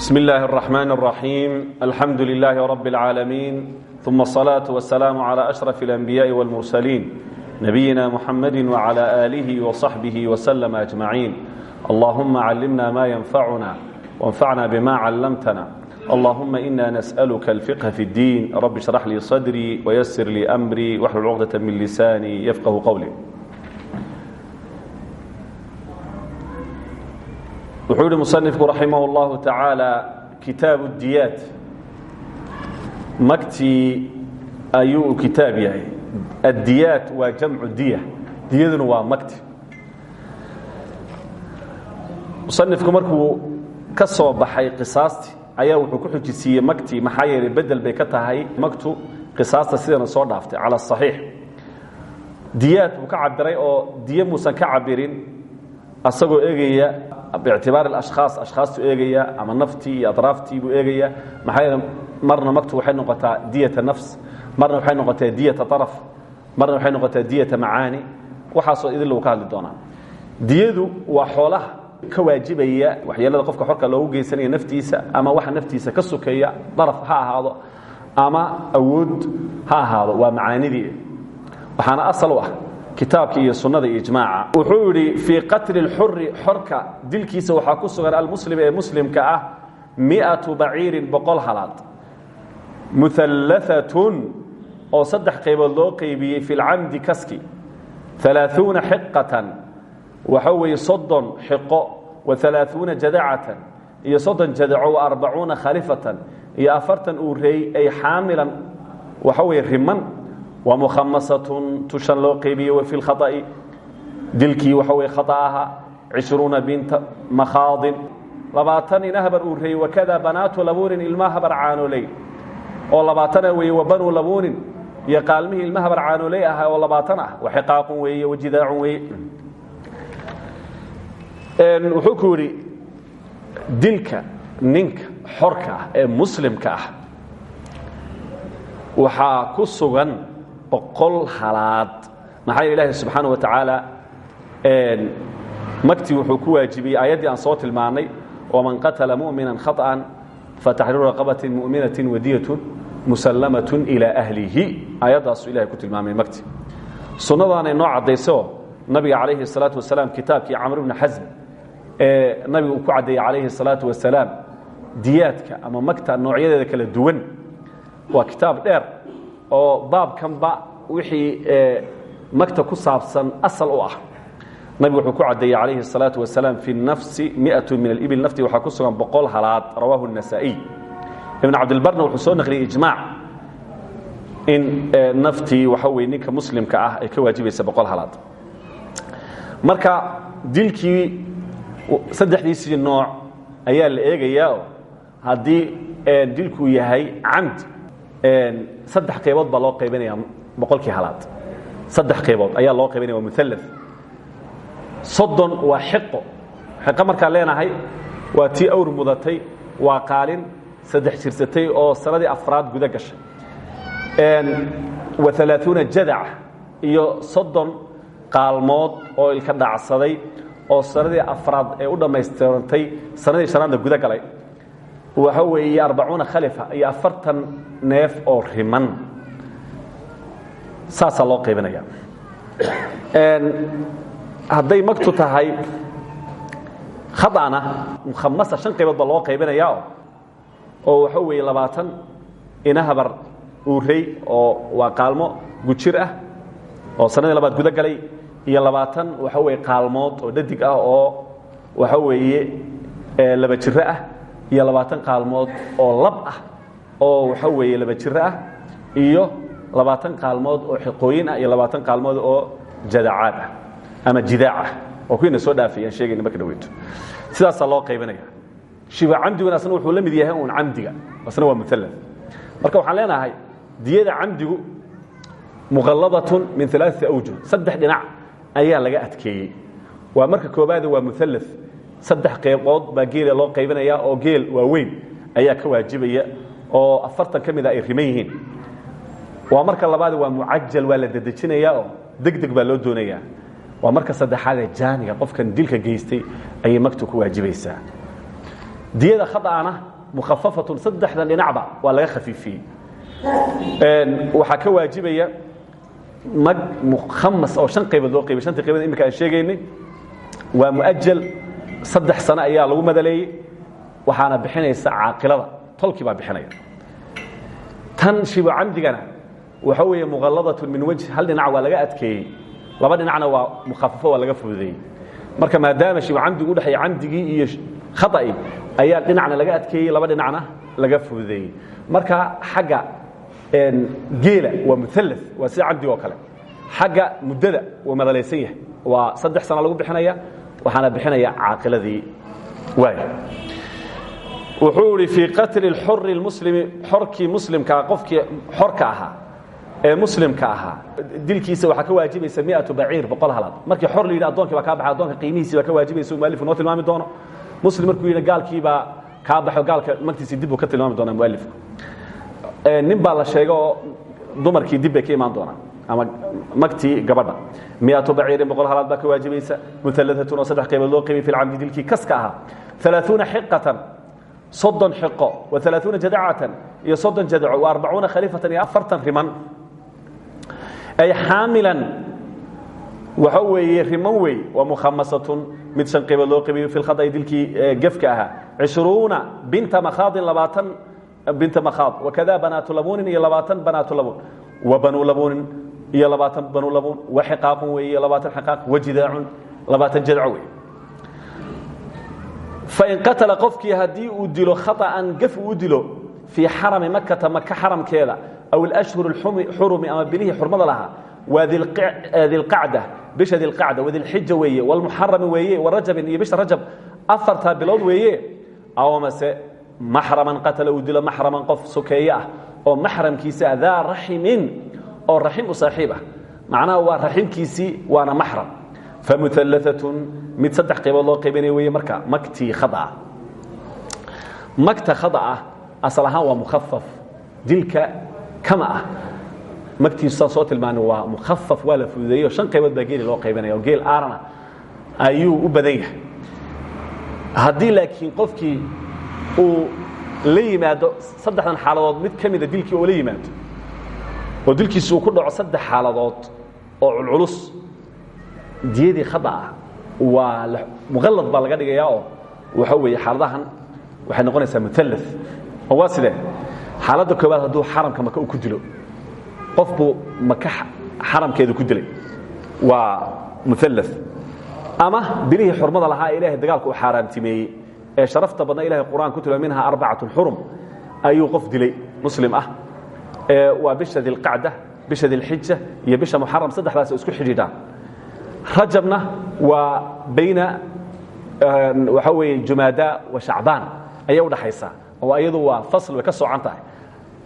بسم الله الرحمن الرحيم الحمد لله رب العالمين ثم الصلاة والسلام على أشرف الأنبياء والمرسلين نبينا محمد وعلى آله وصحبه وسلم أجمعين اللهم علمنا ما ينفعنا وانفعنا بما علمتنا اللهم إنا نسألك الفقه في الدين رب اشرح لي صدري ويسر لي أمري واحلل عقدة من لساني يفقه قولي wuxuu yihi musanifku raximah اllahu tacaala kitaabu diyaad. Magtii ayuu kitaab yahay. Addiyaad waa jamcu diya diyaduna waa magti. Musanifku markuu ka wuxuu ku xujisiiyey magtii maxaa yeelay bedel bay ka tahay magtu qisaasta sidana soo dhaaftay cala asaxiix diyaad buu ka cabiray oo diye muusan ka cabirin asagoo eegaya bictibaar ashkhaas ashkhaastu eegaya ama naftii iyo adraaftii buu eegaya maxaa marna magtu waxay noqotaa diyata nafs marna waxay noqotaa diyata araf marna waxay noqotaa diyata macaani waxaasoo idin lagu ka hadli doonaa diyadu waa xoolaha ka waajibaya waxyeelada qofka xorka loogu geysanaya naftiisa ama waxa naftiisa ka sokeeya daraf ha ahaado ama awood ha ahaado waa macaanidii waxaana asal u ah kitaabka iyo sunada iyo ijmaaca. Wuxuu yidhi fii qatli xuri xorka dilkiisa waxaa ku sugan almuslim ee muslimka ah miatu baciirin boqol halaad. Muhallaatun oo saddex qaybood loo qaybiyey fi lcamdi kaski. Alaauuna xiqatan waxa weeye soddon xiqo wa alaauuna jadacatan iyo soddon jadaco khalifatan iyo afartan uu ay xaamilan waxa weye riman waa muhamasatun tushan loo qeybiye wa fi lkhaطa'i dilkii waxa weye khata ahaa cishruuna binta makhaadin labaatan ina habar uu reeyey wakada ilma habar caanooley oo labaatana wa banuu labuunin iyo ilma habar caanooley ahaa oo labaatan wa xiqaaqun wa jidaacun weeye wuxuu ku dilka ninka xorka ee muslimka ah ku sugan boqol halaad. Maxaa yeele ilaahay subxaana wa tacaala magtii wuxuu ku waajibiyey aayaddii aan soo tilmaannay waman qatala mu'minan khaط'an fataxriiru raqabatin mu'minatin wadiyatun musallamatun ilaa ahlihi. Aayaddaasu ilahay ku tilmaamay magtii sunnadaanay noo caddayso nabiga calayhi salaatu wasalaam kitaabkii camr ibni xasm ee nabiga ku caddeeyey calayhi salaatu wasalaam diyaadka ama magta noocyadeeda kala duwan waa kitaab dheer oo baabkanba wixii magta ku saabsan asal u ah nabigu wuxuu ku caddeeyey calayhi الsalaaةu wasalaam fi nafsi miatu min alibil nafti waxaa ku sugan boqol halaad rawaahu النasaa'iy ibn cabdilbarna wuxuu soo naqliyey ijmaac in naftii waxa weye ninka muslimka ah ay ka waajibaysa boqol halaad marka dilkii saddexdiisii nooc ayaa la eegayaa haddii dilkuu yahay camd saddex qaybood baa loo qaybinaya boqolkii halaad. Saddex qaybood ayaa loo qaybinaya waa mualla soddon waa xiqo. Xiqo markaan leenahay waa tii awr mudatay waa qaalin saddex jirsatay oo sanadii afraad guda gashay. Wa alaaثuuna jadaca iyo soddon qaalmood oo ilka dhacsaday oo sanadii afraad ee u dhammaystirantay sanadii shanaadna guda galay waxa weeye arbacuuna khalifa iyo afartan neef oo riman. Saasaa loo qaybinaya hadday magtu tahay khaطأna mukhamasa shan qaybood baa loo qaybinaya oo waxa weeye labaatan ina habar uurey oo waa qaalmo gujir ah oo sanadii labaad guda galay iyo labaatan waxa weye qaalmood oo dhadig ah oo waxa weeye laba jiro ah iyo labaatan qaalmood oo lab ah oo waxa weeye laba jiro ah iyo labaatan qaalmood oo xiqooyin ah iyo labaatan qaalmood oo jadacaad ah ama jidaac ah oo kuwiina soo dhaafayaan sheegayna marka dhaweyto sidaasaa loo qaybinaya shiba camdiguna asna wuxuu la mid yahay uun camdiga asna waa mualla marka waxaan leenahay diyada camdigu muqalladatun min alaaثi awjuh saddex dhinac ayaa laga adkeeyey. Waa marka koobaada waa mualla saddex qeybood baa geela loo qaybinaya oo geel waaweyn ayaa ka waajibaya oo afartan ka mida ay riman yihiin. Waa marka labaad waa mucajal waa la dedejinaya oo deg deg baa loo doonaya waa marka saddexaadee jaaniga qofkan dilka geystay ayay magtu ku waajibaysaa. Diyada khaطأana mukhafafatun saddexdan dhinacba waa laga khafiifiyey. Waxaa ka waajibaya mag mukhamas oo shan qaybood loo qaybay shantii qaybood imika aan sheegaynay. Waa muajal saddex sano ayaa lagu madaleeyey waxaana bixinaysa caaqilada. Tolkii baa bixinaya. Tan shibo camdigana waxa weeye muqalladatun min wejh hal dhinac waa laga adkeeyey laba dhinacna waa mukhafafo waa laga fududeeyey. Marka maadaama shibo camdigu udhexeeya camdigii iyo khata'i ayaa dhinacna laga adkeeyey laba dhinacna laga fududeeyey. Marka xagga geela waa mualla waa sida camdiga oo kale. Xagga muddada waa madalaysan yahay. Waa saddex sana lagu bixinaya waxaana bixinaya caaqiladii. Waay wuxuu ihi fii qatli xuri muslimi xorkii muslimkaa qofkii xorka ahaa ee muslimka ahaa dilkiisa waxaa ka waajibaysa miatu baciir boqol halaad. Markii xor la yidhi adonkii baa kaa baxay addoonka qiimihiisii baa ka waajibaysa mualifku noo tilmaami doono. Muslim markuu yidhi gaalkiibaa kaa baxo gaalka magtiisii dib buu ka tilmaami doonaa mualifku nin baa la sheega oo dumarkii dib bay ka imaan doonaa ama magtii gabadha miatu baciirin boqol halaad baa ka waajibaysa mualaatun oo saddex qaybood loo qaybay fi lcamdi dilkii kaska ahaa alaaثuuna xiqatan soddon xiqo wa alaaثuuna jadacatan iyo soddon jadaco wa arbacuuna khaliifatan iyo afartan riman. Ay xaamilan waxa weeye riman wey waa mukhamasatun mid shan qaybood loo qabiyo fi lkhada'i dilkii gefka ahaa cishruuna binta makhaadin labaatan binta makhaad. Wakada banaatu labuunin iyo labaatan banaatu labuun. Wa banuu labuunin iyo labaatan banulabun wa xiaaqun wey iyo labaatan aa wajidaacun labaatan jadco wey fain qatala qofkii haddii uu dilo khaطan gaf uu dilo fii xarami makata maka xaramkeeda aw اlashhur xurumi ama bilihii xurmada lahaa waa dilqacda bisha dilqacda wadilxija weeye wlmuxarami weeye warajabin iyo bisha rajab afartaa bilood weeye awmase maxraman qatala uu dilo maxraman qof sokeeye ah, oo maxramkiisa ah daa oo raxim u saaxiib ah. Macnaha waa raximkiisii waana maxram. Famualaatun mid saddex qaybood loo qaybinaya weeye marka magtii khaaa magta khaaa asal ahaan waa mukhafaf dilka kama ah. Magtiisu saan soo tilmaanay waa mukhafaf waa la fududeeyo. Shan qaybood baa geeli loo qaybinaya oo geel aarana ayuu u badan yahay. Haddii laakiin qofkii uu la yimaado saddexdan xaaladood mid ka mida dilkii oo la yimaado oo dilkiisi uu ku dhaco saddex xaaladood oo culculus. Diyadii khada ah waa muqallad baa laga dhigayaa oo waxa weeye xaaladahan waxay noqonaysaa mualla oo waa sidee? Xaaladda koowaad hadduu xaramka maka uu ku dilo qof buu maka xaramkeeda ku dilay waa mualla ama bilihii xurmada lahaa ee ilahay dagaalka u xaaraamtimeeyey ee sharafta badna ilahay qur'an ku tilmaam minha arbacatun xurum ayuu qof dilay muslim ah waa bisha dilqacda bisha dilxija iyo bisha muxaram saddexdaas isku xidhiidhaan. Rajabna waa bayna waxa weeye jumaada wa shacbaan. Ayay udhaxaysaa oo iyadu waa fasl way ka soocan tahay.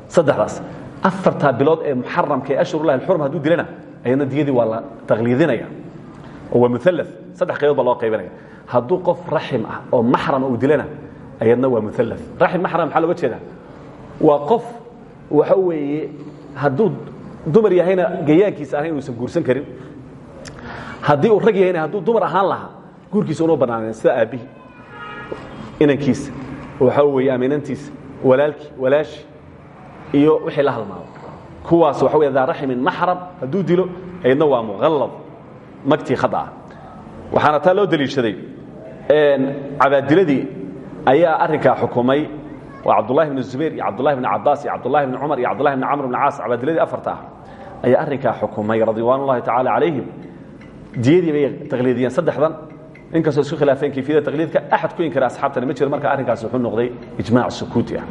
Saddexdaas afartaa bilood ee muxaramka ee ashhurulahi alxurum hadduu dilana ayadna diyadii waa la taqliidinaya. Oo waa mualla saddex qaybood baa loo qaybinaya hadduu qof raxim ah oo maxram uu dilana ayadna waa mualla raxim maxram maxaa looga jeedaa? Waa qof waxa weeye hadduu dumar yahayna gayaankiisa ahayn inuusan guursan karin. Haddii uu rag yahayna hadduu dumar ahaan lahaa guurkiisa unuu bannaaneen sida aabbihii inankiisa waxa weeye aminantiisa walaalkii walaashi iyo wixii la halmaado kuwaas waxa wey daa raximin maxram hadduu dilo ayadna waa muqallad. Magtii khada ah. Waxaana taa loo deliishaday cabaadiladii ayaa arrinkaa xukumay waa cabdullahi bn zubayr iyo cabdullahi bn cabaas iyo cabdullahi bn cumar iyo cabdullahi bn camr bn caas cabaadiladii afarta ah ayaa arrinkaa xukumay radwan ullahi tacaala bay taqliidiyeen. Saddexdan inkastoo isku khilaafeen kayfiyada taqliidka axad ku inkara asxaabtani ma jiro marka arrinkaas wuxuu noqday ijmaac sukuuti ah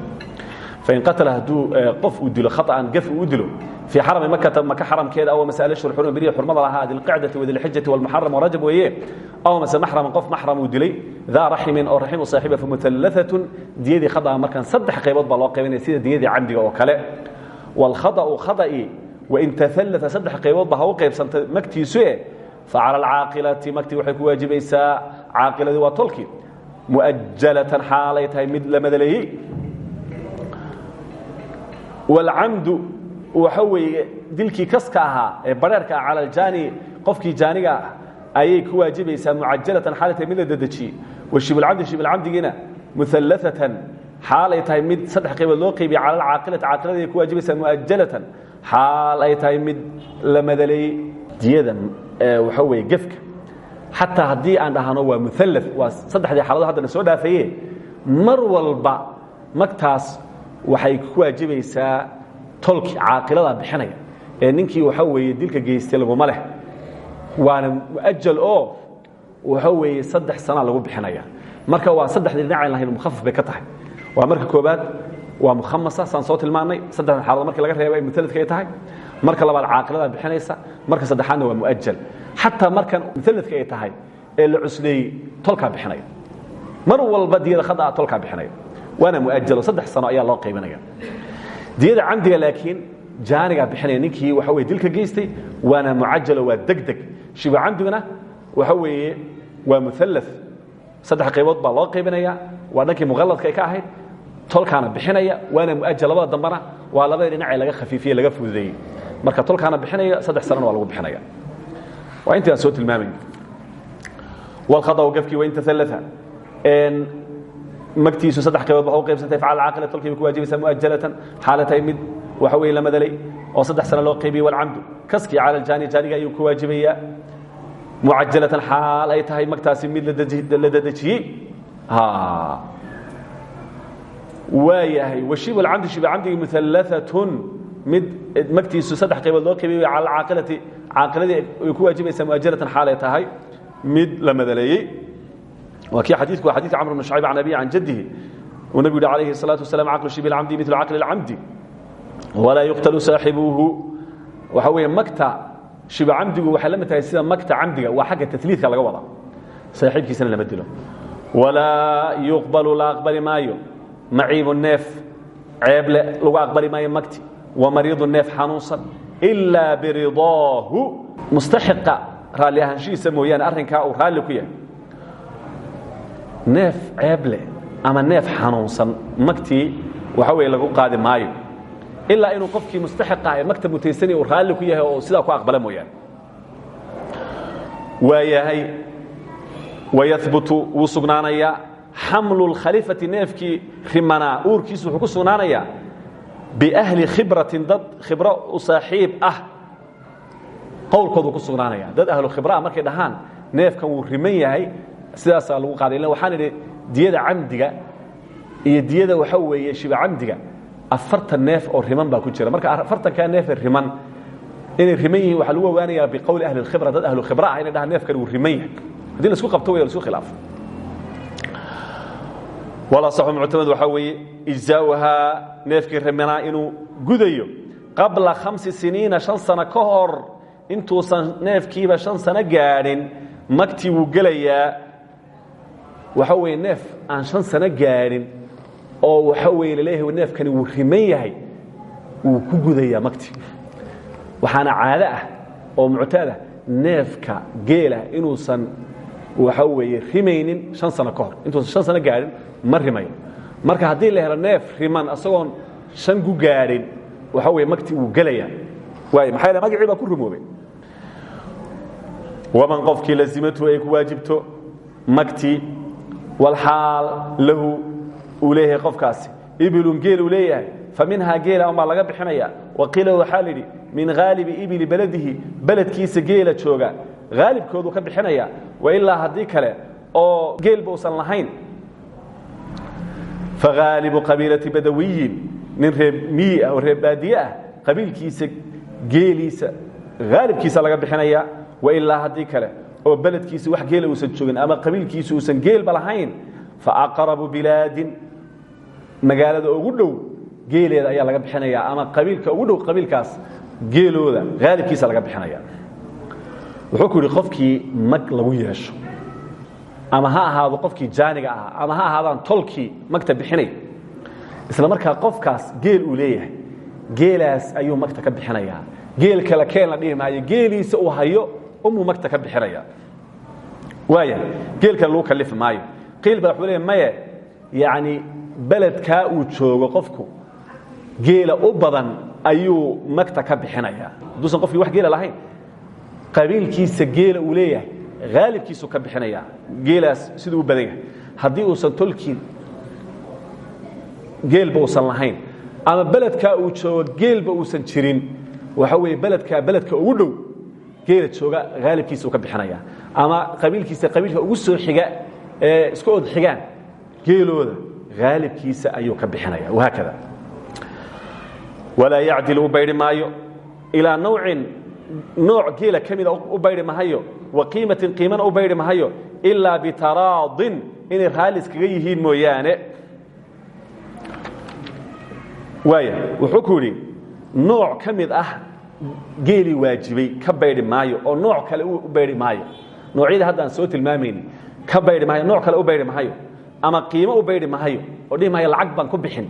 fain qatala hadduu qof uu dilo khaطأan gaf uu dilo fii xarami makata maka xaramkeeda aw mase alashhur xurum beriya xurmada lahaa dilqacdati wadilxijati walmuxaram warajab weeye aw mase maxraman qof maxram uu dilay daa raximin oo raxim u saaxiiba famutallathatun diyadii khada'a markan saddex qaybood baa loo qaybinaya sida diyadii camdiga oo kale wاlkhada'u khada'i wain taallata saddex qayboodba ha u qaybsanta magtiisu e facala alcaaqilati magtii waxay ku waajibaysaa caaqiladii waa tolkii mu'ajalatan xaalay tahay mid la madaleeyey wاlcamdu waxa weeye dilkii kaska ahaa ee bareerka ah cala aljaani qofkii ayay ku waajibaysaa mucajalatan xaalay mid la dedejiyey wa shibulcamdi shibulcamdigiina muallaatan xaal ay tahay mid saddex qaybood loo qaybiya cala alcaaqilati caaqilada ku waajibaysaa mu'ajalatan xaal mid la madaleeyey diyada waxa weeye gefka xataa haddii aan dhahno waa mualla waa saddexdii xaaladood haddana soo dhaafaye mar walba magtaas waxay ku waajibaysaa tolki caaqilada bixinaya. Ee ninkii waxa weeye dilka geystay laguma leh. Waana muajal oo waxa weeye saddex sana lagu bixinaya. Marka waa saddexdii dhinacaan lahayn mukhafaf bay ka tahay. Waa marka koobaad waa mukhamasa saan soo tilmaannay saddexda xaaladood markii laga reeba ay mualladka ay tahay. Marka labaad caaqilada bixinaysa. Marka saddexaadna waa muajal xataa markan mualladka ay tahay ee la cusleeyey tolkaa bixinaya. Mar walba diyada khada tolkaa bixinaya waana muajalo saddex sano ayaa loo qaybinaya diyada camdiga laakiin jaanigaa bixinaya ninkii waxa weye dilka geystay waana mucajalo waa degdeg. Shiba camdiguna waxa weeye waa mualla saddex qaybood baa loo qaybinaya waa dhankii muqalladka ay ka ahayd tolkaana bixinaya waana muajal labada dambana waa labada dhinacee laga khafiifiye laga fududeeyey. Marka tolkaana bixinaya saddex sanana waa lagu bixinaya. Waa intii aan soo tilmaamayn. Walkhadau gafkii wain taallaa magtiisu saddex qaybood waxa u qaybsantay afcaal caaqila tolkii bay ku waajibaysaa muajalatan xaala tahay mid waxa weeye la madalay oo saddex sano loo qaybiyey walcamdu kaskii cala aljaani jaaniga ayuu ku waajibayaa mucajalatan xaal ay tahay magtaasi mid la dadejiyey waa yahay washibu alcamdi shiba camdigi muallaatun mid magtiisu saddex qaybood loo qaybiyey cala alcaaqilati caaqiladii ay ku waajibaysaa muajalatan xaal ay tahay mid la madaleeyey waa kii xadiiku waa xadidka camr bn شhcayb can abihi can jadihi uu nebigu yihi alayhi الsalaaةu wasalam caqlu shibi اlcamdi midlu caqli اlcamdi walaa yuqtalu saaxibuhu waxa weeye magta shiba camdigu waxay la mid tahay sida magta camdiga waa xagga taliidka laga wada saaxiibkiisana lama dilo walaa yuqbalu la aqbali maayo maciibu neef ceeble lagu aqbali maayo magti wamariidu neef xanuunsan ilaa biridaahu mustaxiqa raalli ahaanshihiisa mooyaane arrinkaa uu raalli ku yahay neef ceeble ama neef xanuunsan magtii waxa weeye lagu qaadi maayo. Ilaa inuu qofkii mustaxiqa ee magta mutaysani uu raalli ku yahay oo sidaa ku aqbala mooyaane. Waa yahay wayahbutu wuu sugnaanayaa. Xamlu اlkhaliifati neefkii wuxuu ku sugnaanayaa. Biahli khibratin dad khibro u ah. Qowlkoodu ku sugnaanaya dad ahlu khibraa markay dhahaan neefkan wuu riman yahay sidaasaa lagu qaaday illa waxaan idhi diyada camdiga iyo diyada waxa weeye shiba camdiga afartan neef oo riman baa ku jira. Marka afartankaa neefee riman inay riman yihiin waxaa lagu ogaanayaa biqowli ahli اlkhibra dad ahlu khibra ah inay dhahaan neefkan wuu riman yahay. Haddii la isku qabto way la isku khilaafo walasaxu muctamad waxaa weeye ijzaauhaa neefkii rimanaa inuu gudayo qabla khamsi siniina shan sano ka hor. Intuusan neefkiiba shan sano gaadhin magtii wuu gelayaa waxa weeye neef aan shan sano gaadhin oo waxa weye la leeyahay neefkani wuu riman yahay wuu ku gudayaa magtii waxaana caado ah oo muctaada neefka geela inuusan waxa weeye rimaynin shan sano ka hor. Intuusan shan sano gaadhin ma rimayo. Marka haddii la helo neef riman isagoon shan gu gaadhin waxa weye magtii wuu gelayaa waay maxaa yale magacii baa ku rumoobay. Waman qofkii lazimatu ay ku waajibto magtii walxaal lahu uu leeyahay qofkaasi. Ibilun geel uu leeyahay fa minhaa geela unbaa laga bixinaya waqiila waxaa lidhi min haalibi ibili beladihi beledkiisa geela jooga. Haalibkooduu ka bixinaya wailaa haddii kale oo geelba usan lahayn. Fahaalibu qabiilati badawiyin nin reer miyi ah oo reer baadiye ah qabiilkiisa geeliisa haalibkiisa laga oo beledkiisa wax geela uusan joogin ama qabiilkiisa uusan geelba lahayn faaqrabu bilaadin. Magaalada ugu dhow geeleeda ayaa laga bixinaya ama qabiilka ugu dhow qabiilkaas geelooda haalibkiisa laga bixinaya. Wuxuu ku yidhi qofkii mag lagu yeesho ama ha ahaado qofkii jaaniga ahaa ama ha ahaadaan tolkii magta bixinay isla markaa qofkaas geel uu leeyahay geelaas ayuu magta ka bixinayaa. Geel kale keen la dhihi maayo geeliisa uu hayo umuu magta ka bixinaya waaya geel kale lagu kalifi maayo. Qiil ba wuxuu leeya maye yacni beledkaa uu joogo qofku geela u badan ayuu magta ka bixinayaa. Hadduusan qofkii wax geela lahayn qabiilkiisa geela uu leeyahay haalibkiisuu ka bixinayaa geelaas siduu u badan yahay. Haddii uusan tolkii geelba uusan lahayn. Ama beledkaa uu joogo geelba uusan jirin. Waxa weeye beledkaa beledka ugu dhow geela jooga haalibkiisa uu ka bixinaya. Ama qabiilkiisa qabiilka ugu soo xiga ee isku od xigaan geelooda haalibkiisa ayuu ka bixinaya. Wahaakada walaa yacdil u baydhi maayo. Ilaa nawcin nooc geela ka mida u baydhi mahayo wa qiimatin qiimana u baydhi mahayo ilaa bitaraadin inay raalli iskaga yihiin mooyaane. Waaya wuxuu ku yidhi nooc ka mid ah geelii waajibay ka baydhi maayo oo nooc kale u baydhi maayo. Noocyada hadda soo tilmaamayni ka baydhi maayo nooc kale u baydhi mahayo ama qiimo u baydhi mahayo oo dhihi maayo lacag baan ku bixin.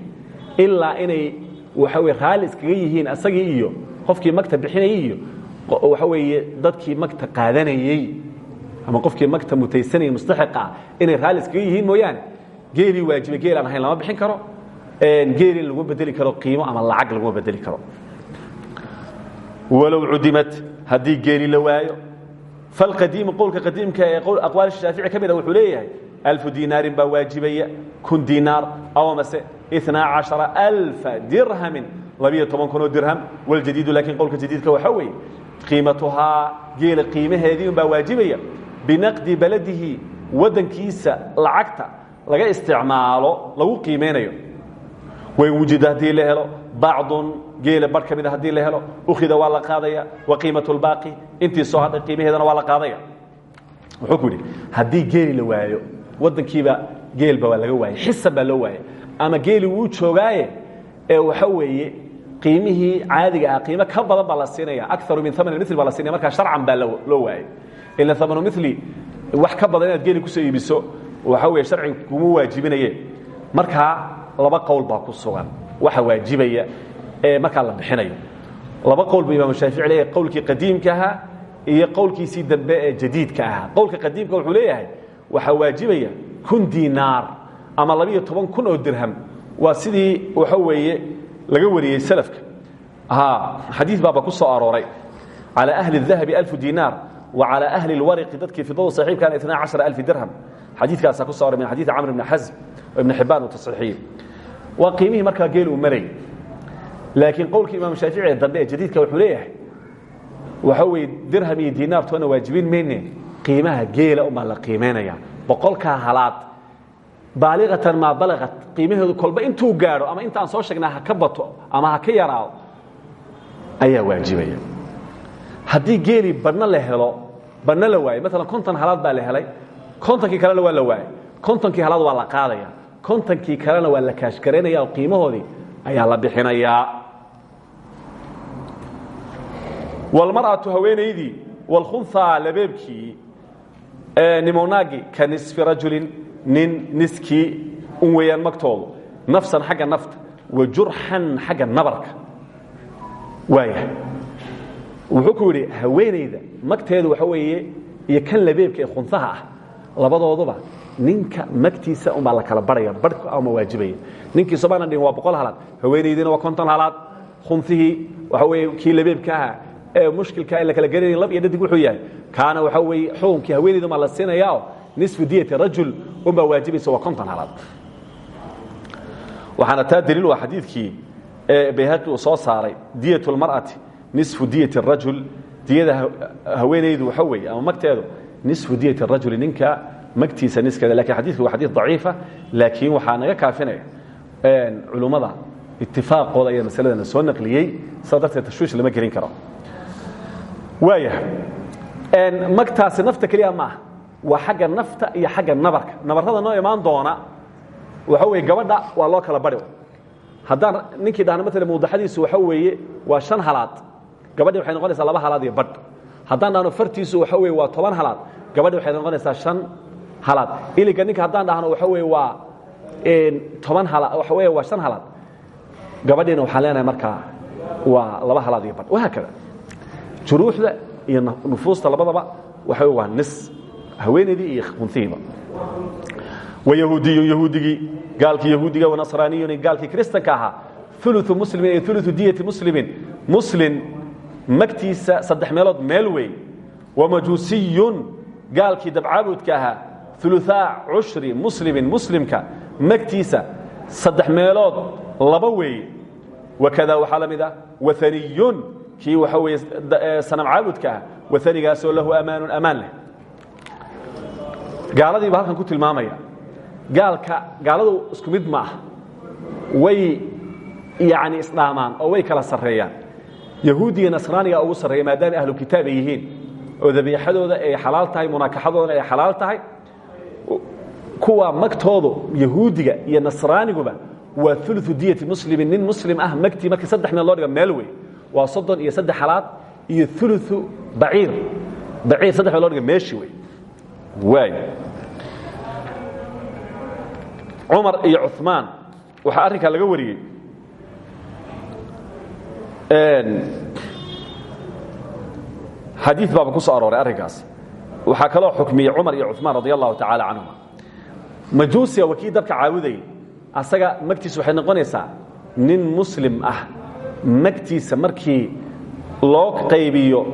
Ilaa inay waxa weye raalli iskaga yihiin asagii iyo qofkii magta bixinayey iyo waxa weeye dadkii magta qaadanayey ama qofkii magta mutaysanayay mustaxiqa inay raalli iskaga yihiin mooyaane geelii waajibay geel aan lama bixin karo. Geeli laguma bedeli karo qiimo ama lacag laguma bedeli karo walow cudimat haddii geeli la waayo falqadiimu qowlka qadiimka ee aqwaal shaafici ka mida wuxuu leeyahay alfu dinaarin baa waajibaya kun dinaar aw mase inaa caشhara alfa dirhamin labiyo toban kun oo dirham waljadiidu laakiin qowlka jadiidka waxaa weeye qiimatuhaa geela qiimaheedii un baa waajibaya binaqdi baladihi waddankiisa lacagta laga isticmaalo lagu qiimaynayo wain wujida haddii la helo bacdun geela bar ka mida haddii la helo ukhida waa la qaadaya wa qiimat lbaaqi intii soo hadhay qiimaheedana waa la qaadaya. Wuxuu ku yidhi haddii geeli la waayo waddankiiba geelba waa laga waayey xisan baa loo waayay ama geeli wuu joogaaye ee waxa weeye qiimihii caadiga ah qiimo ka badan baa la siinaya akaru min aman mil baa la siinaya markaa sharcan baa loo waayey ila amanu mili wax ka badan inaad geeli ku soo iibiso waxa weye sharciga kuma waajibinaye markaa laba qowl baa ku sugan waxa waajibaya ee markaa la bixinayo laba qowl buu imaamu shaafici leeyahay qowlkii qadiimka ahaa iyo qowlkiisii dambe ee jadiidka ahaa qowlka qadiimka wuxuu leeyahay waxaa waajibaya kun dinaar ama labiyo toban kun oo dirham waa sidii waxa weeye laga wariyey salafka xadiid baaba ku soo arooray calى ahli الdahabi alfu dinaar wa calى ahli اlwariqi dadkii fidadu saxiibkana itnaa caشhara alfi dirham xadiidkaasaa ku so aroray min xadiidi camr bni xasm oo ibn xibaan uu tasxiixiyey waa qiimihii markaa geel uu marayy laakiin qowlkii imaam shaafici ee dambe ee jadiidka wuxuu leeyahay waxa weye dirham iyo dinaar toona waajibin mayne qiimaha geela umaa la qiimaynaya boqolkaa halaad baaliqatan maa balagat qiimaheedu kolba intuu gaadho ama intaan soo sheegnaa ha ka bato ama ha ka yaraado ayaa waajibaya. Haddii geelii badhna la helo badhna la waayo maalan konton halaad baa la helay kontonkii kalena waa la waayey kontonkii halaad waa la qaadaya kontonkii kalena waa la kaashgaraynaya oo qiimahoodii ayaa la bixinayaa walmar'atu haweenaydii walkhunhaa labeebkii nimownaagii ka nisfi rajulin nin niskii un weeyaan magtoodu nafsan xagga nafta wa jurxan nabarka. Waaya wuxuu ku yidhi haweenayda magteedu waxa weeye iyo kan labeebka ee ah labadooduba ninka magtiisa umbaa la kala baraya barhku ama waajibaya ninkii sobaana dhin waa boqol halaad. Haweenaydiina waa konton halaad. Khunfihii waxa weye kii labeebka aha ee mushkilka ay la kala garanayn lab iyo dhadig wuxuu yahay. Kaana waxa weye xukunkii haweenayda maa la siinayaao nisfu diyati rajul unbaa waajibaysa waa konton halaad. Waxaana taa daliil waa ah xadiidkii ee bayhaqi uu soo saaray diyat lmar'ati nisfu diyati rajul. Diyada haweenaydu waxa weye ama magteedu nisfu diyati rajuli ninka magtiisa niskeeda laakiin xadidku waa xadiid daciifa laakiin waxaa naga kaafinaya culummada itifaaqooda ayaa masaladana soo naqliyey sidaa darteed tashwiish lama gelin karo. Waaya magtaasi nafta keliya maaha waa xagga nafta iyo xagga nabarka. Nabarrada noo imaan doona waxa weye gabadha waa loo kala bari. Haddaan ninkii dhahna maala mawdaxadiisu waxa weeye waa shan halaad. Gabadhi waxay noqonaysaa laba halaad iyo badh. Haddaan dhahno fartiisu waxa weye waa toban halaad. Gabadhi waxay noqonaysaa shan halaad iliga ninka haddaan dhahno waxa weye waa toban halaad waxa weye waa shan halaad gabadhiina waxaan leenahay markaa waa laba halaad iyo badh. Wahaakada juruuxda iyo nufuusta labadaba waxa waa nis haweenaydii iyo kuntihiiba wayahuudiyun yahuudigii gaalkii yahuudiga wanasraaniyun gaalkii kristanka ahaa. Ulu muslimin iyo ulu diyati muslimin. Muslin magtiisa saddex meelood meel wey wamajuusiyun gaalkii dabcaabudka ahaa uluaa cushri muslimin muslimka magtiisa saddex meelood laba weeye wakada waxaa la mid ah waaniyun waxa weeye sanam caabudka ah waanigaasoo lahu amaanun amaan leh. Gaaladii baa halkan ku tilmaamaya. Gaalka gaaladu isku mid ma ah way yani isdhaamaan oo way kala sarreeyaan. Yahuudiga nasraaniga ugu sarreeya maadaama ahlu kitaab yihiin. Oo dabiixadooda ay xalaal tahay munaakaxadoodana ay xalaal tahay kuwa magtoodu yahuudiga iyo nasraaniguba waa ulu diyati muslimin. Nin muslim ah magtii markii saddex meel loo dhiga meel wey waa soddon iyo saddex xalaad iyo ulu baciir. Baciir saddex meel loo dhiga meeshi wey waay. Cumar iyo cuثmaan waxaa arrinkaa laga wariyey. Xadii baaba ku soo arooray arrinkaas. Waxaa kaloo xukmiyey cumar iyo cuثmaan radi allahu tacaala canhuma majuusiga waa kii dabka asaga magtiisa waxay noqonaysaa nin muslim ah. Magtiisa markii loo qaybiyo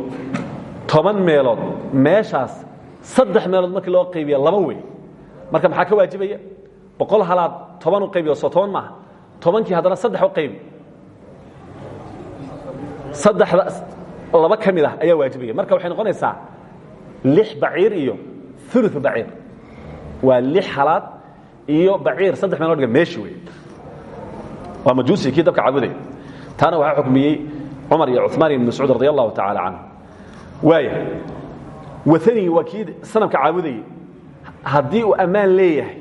toban meelood meeshaas saddex meelood markii loo qaybiya laba wey. Marka maxaa ka waajibaya? Boqol halaad toban u qaybiyo soo toban maaha. Tobankii haddana saddex u qaybi saddexda laba ka ah ayaa waajibaya. Marka waxay noqonaysaa lix baciir iyo ulu baciir waa lix halaad iyo baciir saddex meeloo dhiga meeshi wey waa majuusi kii dabka caabudaya taana waxaa xukmiyey cumar iyo cuثmaan ibn mascuud radi allahu tacaala canhu. Waaya waanigii waa kii sanamka caabudayey haddii uu ammaan leeyahay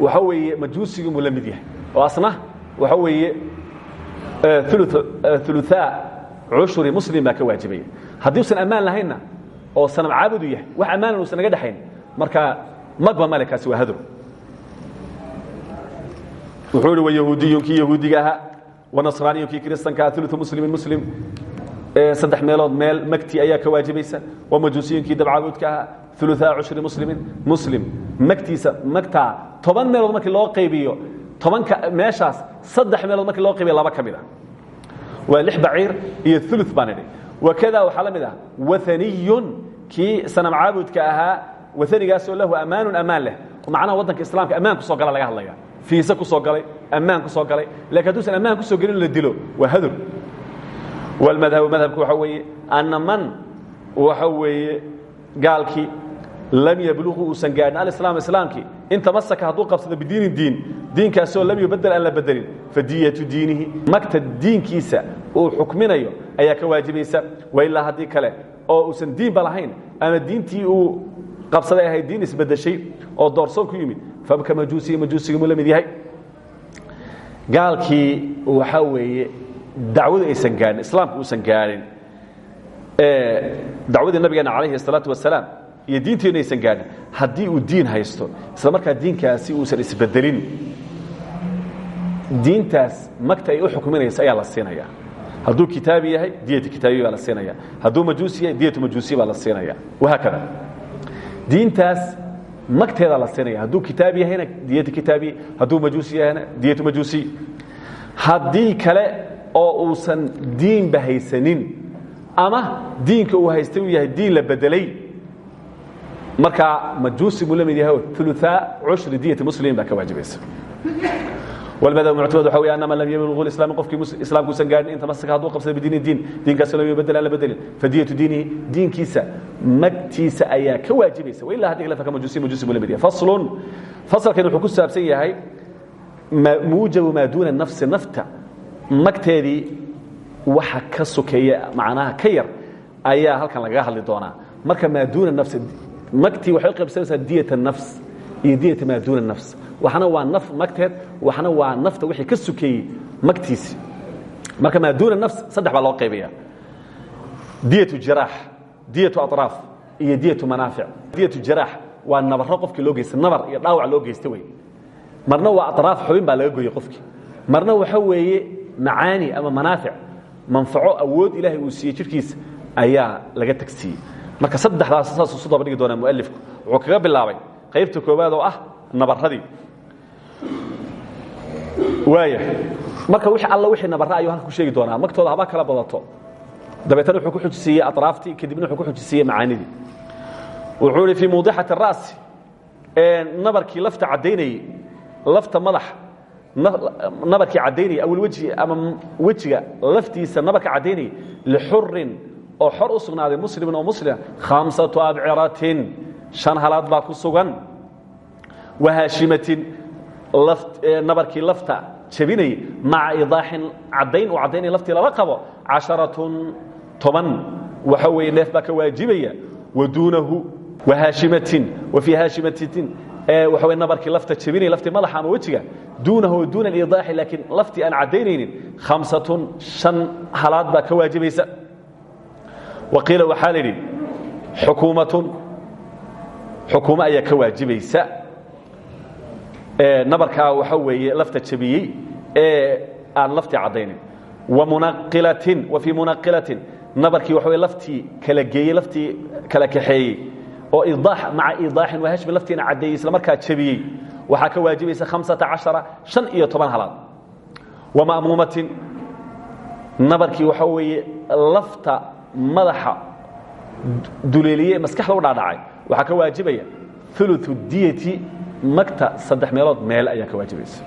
waxa weeye majuusigii muu la mid yahay. Oo asna waxa weeye uluثaa cushuri muslim baa ka waajibaya. Haddii usan ammaan lahaynna oo sanam caabudu yahay wax ammaanan uusan naga dhexayn marka magba male kaasi waa hadro wuxuu ihi wayahuudiyun kii yahuudiga ahaa wanasraaniyun kii kiristanka ah ulu muslimin muslim. Saddex meelood meel magtii ayaa ka waajibaysa. Wamajuusiyun kii dabcaabuudka ahaa uluثaa cushri muslimin muslim. Magtiisa magtaa toban meelood markii loo qaybiyo tobanka meeshaas saddex meelood markii loo qaybiyo laba ka mid ah. Waa lix baciir iyo ulu baan idhi. Wakada waxaa la mid ah waaniyun kii sanam caabudka ahaa waanigaasoo lahu ammaanun ammaan leh. Macnaha waddanka islaamka ammaan ku soo gala laga hadlaya fiise ku soo galay ammaan ku soo galay. Lakin hadduusan ammaan ku soo gelin la dilo waa hadur wlmadhabu madhabku waxa weeye anna man waxa weeye gaalkii lam yabluqu uusan gaadhin. Alislaam islaamkii in tamasaka hadduu qabsado bidiinin diin diinkaasoo lam yubadel aan la bedelin fadiyatu diinihi magta diinkiisa uu xukminayo ayaa ka waajibaysa wailaa haddii kale oo uusan diinba lahayn ama diintii uu absaday ahayd diin isbadeshay oo doorsoon ku yimid. Fabka majuusiya majuusigimuu la mid yahay? Gaalkii waxaa weeye dacwadu aysan gaarin islaamku uusan gaarin dacwadii nabigeena calayhi الsalaatu wasalaam iyo diinteennu aysan gaarin haddii uu diin haysto isla markaa diinkaasi uusan isbedelin. Diintaas magta ay u xukminayso ayaa la siinayaa hadduu kitaabi yahay diyatu kitaabi baa la siinaya. Hadduu majuusi yahay diyatu majuusi baa la siinaya. Wahaa kada diintaas magteedaa la siinaya. Hadduu kitaab yahayna diyatu kitaabiya hadduu majuusi yahayna diyatu majuusiya haddii kale oo uusan diinba haysanin ama diinka uu haystay uu yahay diin la bedelay markaa majuusi buu yahay uluثaa cushri diyati muslimin baa ka waajibaysa wlmadhab muctamad waxa wey anna man lam yablugu islaam qofkii islaamkuusan gaadhin in tamasaka hadduu qabsada bidiini diin diinkaasoo lam yubadel aan la bedelin fadiyatu diinihi diinkiisa magtiisa ayaa ka waajibaysa wailaa haddii kale faka majuusi majuusi buu la mid yahay faslun fasalkan wuxuu ku saabsan yahay muujabu maa duuna nafsi nafta magteedii waxa ka sokeeya macnaha ka yar ayaa halkan lagaga hadli doonaa marka maa duuna nafsi magtii waxay qaybsanaysaa diyat nafs iyo diyata maa duuna nafs waxna waa naf magteed waxna waa nafta wixii ka sokeeyey magtiisi. Marka maa duuna nafs saddex baa loo qaybaya diyatu jiraax diyatu aطraaf iyo diyatu manaafic. Diyatu jiraax waa nabaro qofkii loo geysta nabar iyo dhaawac loo geysta wey marna waa aطraaf xubin baa laga goyey qofkii. Marna waxa weeye macaani ama manaafic manfaco awood ilaahay uu siiyey jirkiisa ayaa laga tagsiiyey. Marka saddexdaas saasuu su daba dhigi doonaa mualifku wuxuu kaga bilaabay qaybta koowaad oo ah nabaradii waaya marka wixii alla wixii nabara ayuu halka ku sheegi doonaa. Magtooda haba kala badato. Dabeetana wuxuu ku xujisiiyey atraaftii kadibna wuxuu ku xujisiiyey macaanidii. Wuxuu ihi fii mawdixati ara'si nabarkii lafta caddaynayey lafta madaxa nabarkii caddaynayey awal weji ama wejiga laftiisa nabarka caddaynayey lixurin oo xor u sugnaaday muslimin oo muslima khamsatu abciratin shan halaad baa ku sugan. Wahashimatin nabarkii lafta jabinayay maca idaaxin caddayn uu caddaynaya laftii lala qabo casharatun toban. Waxa weeye neef baa ka waajibaya. Wa duunahu wahaashimatin wa fii haashimatin waxa wey nabarkii lafta jabinaya laftii madaxa ama wejiga. Duunahu wa duuna alidaaxi laakiin laftii aan caddaynaynin khamsatun shan halaad baa ka waajibaysa. Wa qiila waxaa la yidhi xukuumatun xukuumo ayaa ka waajibaysa nabarkaa waxa weeye lafta jabiyey ee aan laftii caddaynin wamunaqilatin wa fii munaqilatin. Nabarkii waxa wey laftii kala geeyey laftii kala kaxeeyey. Oo idaax maca idaaxin waa hashmi laftiina caddeeyey isla markaa jabiyey. Waxaa ka waajibaysa hamsata cashara shan iyo toban halaad. Wa ma'muumatin nabarkii waxa weeye lafta madaxa duleeliye maskaxda u dhaadhacay. Waxaa ka waajibaya ulu diyati magta saddex meelood meel ayaa ka waajibaysa.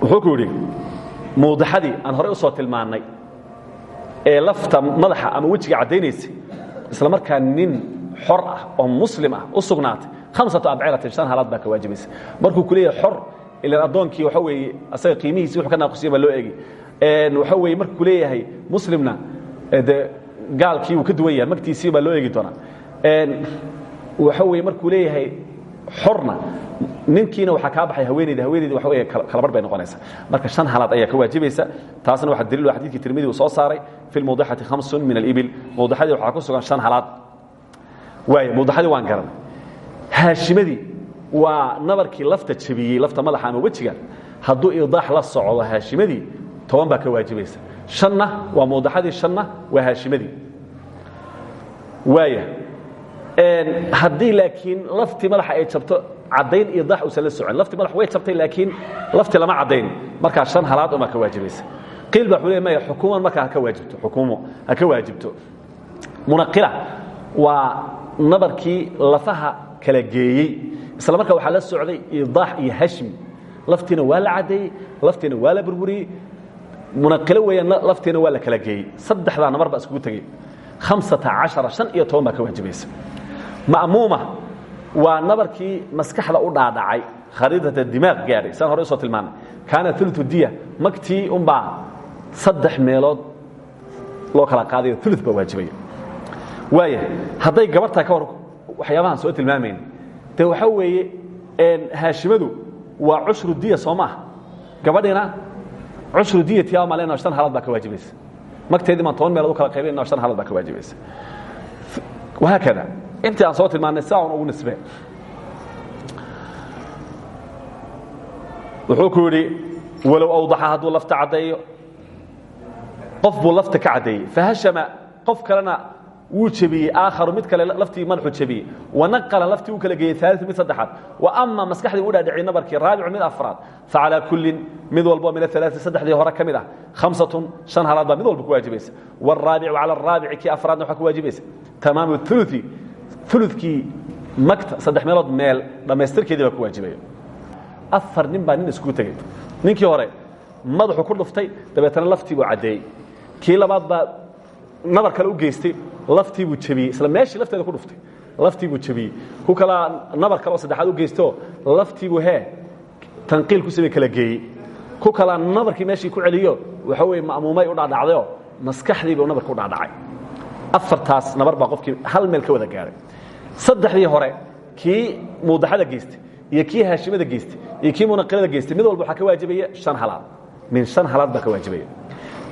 Wuxuu ku yidhi mawdaxadii aan horey u soo tilmaannay ee lafta madaxa ama wejiga caddaynaysa isla markaa nin xor ah oo muslim ah u sugnaatay hamsatu abciratin shan halaad baa ka waajibaysa. Markuu ku leeyahay xor ilan addoonkii waxa weeye asaga qiimihiisi wuxuu ka naaqusiya baa loo eegi waxa weeye markuu leeyahay muslimna de gaalkii uu ka duwan yahay magtiisii baa loo eegi doonaa waxa weeye markuu leeyahay xorna ninkiina waxaa kaa baxay haweeneyda haweeneyda waxa weeye kala bar bay noqonaysa marka shan halaad ayaa ka waajibaysa taasna waxaa daliil xadiidkii tirmidi uu soo saaray fi lmawdaxati khamsun min alibil. Mawdaxadii waxaa ku sugan shan halaad waaya mawdaxadii waan garanay. Haashimadii waa nabarkii lafta jabiyey lafta madaxa ama wejiga. Hadduu idaax la socdo haashimadii toban baa ka waajibaysa shanna waa mawdaxadii shanna waa haashimadii waaya haddii laakiin laftii madaxa ay jabto caddayn idaax uusan la socon. Laftii madax way jabtay laakiin laftii lama caddayn. Markaa shan halaad umaa ka waajibaysa qiil baa wuxuu leey maya xukuuman markaa ha ka waajibto xukuumo ha ka waajibto. Munaqila waa nabarkii lafaha kala geeyey. Isla markaa waxaa la socday idaax iyo hashmi laftiina waa la caddeeyey laftiina waa la burburiyey. Munaqilo weeyaan laftiina waa la kala geeyey. Saddexdaa nabar baa iskugu tegey. Hamsata cashara shan iyo toban baa ka waajibaysa ma'muuma waa nabarkii maskaxda u dhaadhacay. Khariidata dimaaq gaadhay saan hore u soo tilmaanay. Kaana ulu diya. Magtii unbaa saddex meelood loo kala qaadayo ulu baa waajibaya. Waaya hadday gabartaa ka hor waxyaabahaan soo tilmaamayn de waxaa weeye haashimadu waa cushru diya soo maaha gabadhiina cushru diyati aa malena shan halaad baa ka waajibaysa. Magteedii maan toban meelood u kala qaybinayna shan halaad baa ka waajibaysa. Wahaakada intii aan soo tilmaannay sidaa un ugu nisbe. Wuxuu ku yidhi walow awdaxa hadduu lafta caddeeyo. Qof buu lafta ka caddeeyey. Fahashama qof kalena wuu jebiyey. Aakharu mid kale laftii madaxuu jebiyey. Wanaqala laftii uu kala geeyey aaliu mid saddexaad. Wa ama maskaxdii u dhaadhiciyey nabarkii raabicu mid afraad. Facalaa kullin mid walbo min aalaai saddexdii hore ka mid ah. Hamsatun shan halaad baa mid walba ku waajibaysa wاraabicu cala araabici kii afraadna waxaa ku waajibaysa tamaamu ului ulukii magta saddex meelood meel dhammaystirkeedii baa ku waajibaya. Afar nin baa nin iskugu ninkii hore madaxuu ku dhuftay dabeetana laftii buu caddeeyey kii labaad baa nabar kale u geystay laftii buu jebiyey isla meeshii lafteeda ku dhuftay laftii buu jebiyey ku kalaa nabar kale saddexaad u geystoo laftii buu hee tanqiil ku samey kala geeyey. Ku kalaa nabarkii meeshii ku celiyo waxa weye ma'muumay u dhaadhacdayoo maskaxdii buu nabarka u afartaas nabar baa qofkii hal meel ka wada gaadhay saddexdii hore kii muudaxada geystay iyo kii haashimada geystay iyo kii munaqilada geystay mid walba waxaa ka waajibaya shan halaad min shan halaad baa ka waajibaya.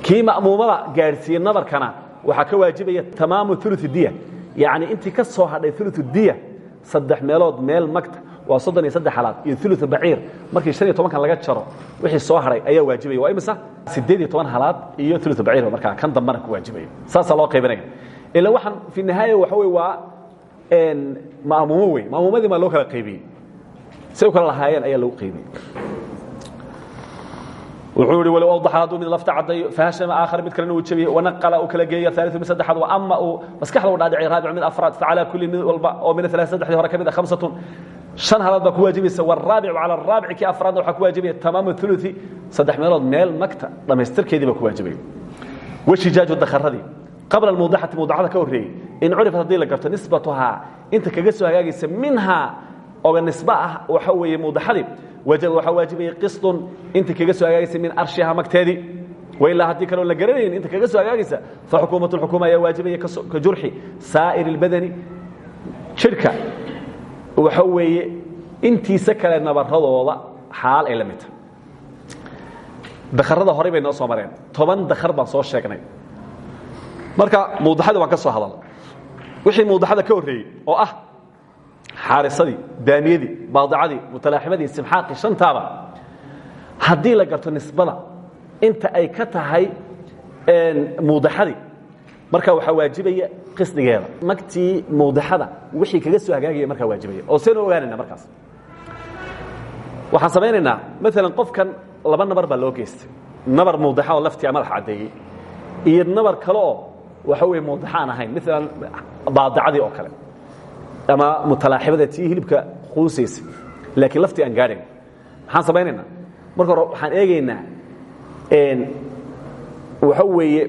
Kii ma'muumada gaadhsiiyey nabarkana waxaa ka waajibaya tamaamu ulu diya. Yacni intii ka soo hadhay ulu diya saddex meelood meel magta waa soddon iyo saddex halaad iyo ulu baciir. Markii shan iyo tobankan laga jaro wixii soo hadhay ayaa waajibaya. Waa imisa? Siddeed iyo toban halaad iyo ulu baciir markaa kan dambana ku waajibaya. Saasaa loo qaybinaya ila waxaan fi nihaaya waxa wey waa ma'muumo wey ma'muumadii baa loo kala qaybiyey? Say u kala lahaayeen ayaa lagu qaybiyey. Wuxuu ihi walow awdaxa hadduu mid lafta caddayo fahashama aakhar mid kalena uu jebiyey wanaqala uu kala geeyo aaliu mid saddexaad wa ama uu maskaxda u dhaadhicay raabic mid afraad facalaa kulli mid walba oo min alaai saddexdii hore ka mid ah hamsatun shan halaad baa ku waajibaysa waraabicu cala araabici kii afraadna waxaa ku waajibaya tamaamu uluثi saddex meelood meel magta dhammaystirkeedii baa ku waajibaya washijaaju dakharadii qabla almawdaxati mawdacada ka horreeyey in curifat haddii la garto nisbatuhaa inta kaga soo hagaagaysa minhaa oga nisba ah waxa weeye mawdaxadii wajaba waxaa waajibaya qisطun inta kaga soo hagaagaysa min arshiha magteedii wailaa haddii kaloo la garanayn inta kaga soo hagaagaysa faxukuumat اlxukuma ayaa waajibaya ka jurxi saa'ir اlbadani jidhka waxa weeye intiisa kale nabaradooda xaal ay la midta dakarada horey bay noo soo mareen toban dakar baan soo sheegnay marka mawdaxadii waan ka soo hadal. Wixii mawdaxada ka horreeyey oo ah xaarisadii daamiyadii baadicadii mutalaaximadii simxaaqii shantaaba haddii la garto nisbada inta ay ka tahay mawdaxadii marka waxaa waajibaya qisdigeeda. Magtii mawdaxada wixii kaga soo hagaagaya markaa waajibaya. Oo seenu ogaanayna markaas. Waxaan samaynaynaa maalan qofkan laba nabar baa loo geystay. Nabar mawdaxa oo laftia madax caddeeyey. Iyo nabar kale oo waxa weye mawdaxa aan ahayn maalan baadicadii oo kale ama mutalaaxibada tii hilibka quusaysa laakiin laftii aan gaadhayn maxaan samaynaynaa? Marka hore waxaan eegaynaa waxa weeye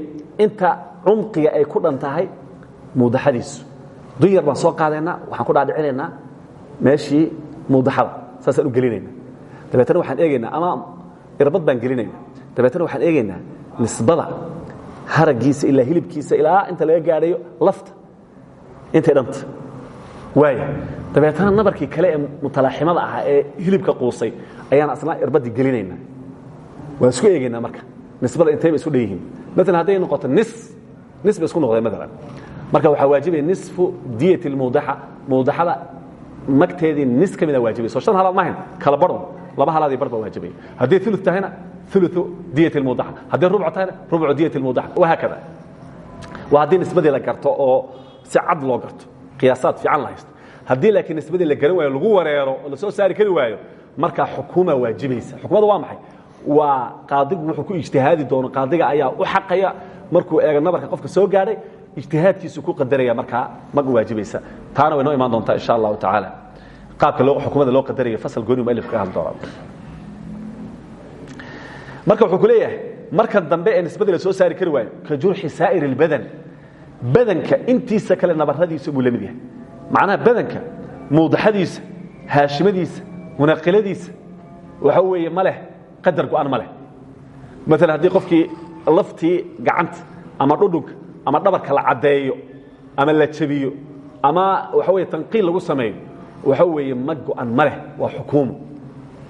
inta cumqiga ay ku dhan tahay mawdaxadiisu. Dunyar baan soo qaadaynaa waxaan ku dhaadhicinaynaa meeshii mawdaxada saasaan u gelinayna dabeetna waxaan eegaynaa ama irbad baan gelinayna dabeetna waxaan eegaynaa nisbada haragiisa ilaa hilibkiisa ilaa inta laga gaadhayo lafta. Intay dhanta waaya dabeetna nabarkii kale ee mutalaaximada ahaa ee hilibka quusay ayaan asna irbadii gelinaynaa. Waan isku eegaynaa marka. Nisbada intay ba isku dhan yihiin maalan hadday noqoto nis nis bay isku noqdeen maalan marka waxaa waajibaya nisfu diyat lmawdaxa mawdaxada magteedii nis ka mida waajibayso shan halaad maahayn kala barun laba halaadii bar baa waajibaya hadday ulu tahayna rubc tahayna rubcu diyat lmawdaxa wahaakada waa haddii nisbadii la garto oo si cad loo garto qiyaasaad fiican la haysto haddii laakiin nisbadii la garan waayo lagu wareero oo la soo saari kari waayo markaa xukuma waajibaysa xukumada waa maxay waa qaadigu wuxuu ku ijtihaadi doono qaadiga ayaa u xaqaya markuu eego nabarka qofka soo gaadhay ijtihaadkiisu ku qadaraya markaa mag waajibaysa taana way noo imaan doontaa insha allahu tacaala qaabka loo xukumada loo qadaraya fasal gooni mualif ka hadli doona marka wuxuu ku leeyahay marka dambe ee nisbadii la soo saari kari waayo ka jurxi saa'ir اlbadan badanka intiisa kale nabaradiisa buu la mid yahay. Macnaha badanka mawdaxadiisa haashimadiisa munaqiladiisa waxa weeye ma leh qadar go-an ma leh. Maalan haddii ama dhudhunka ama dhabarka la caddeeyo ama la jabiyo ama waxa weye tanqiil lagu sameeyo waxa weeye ma go-an waa xukuumo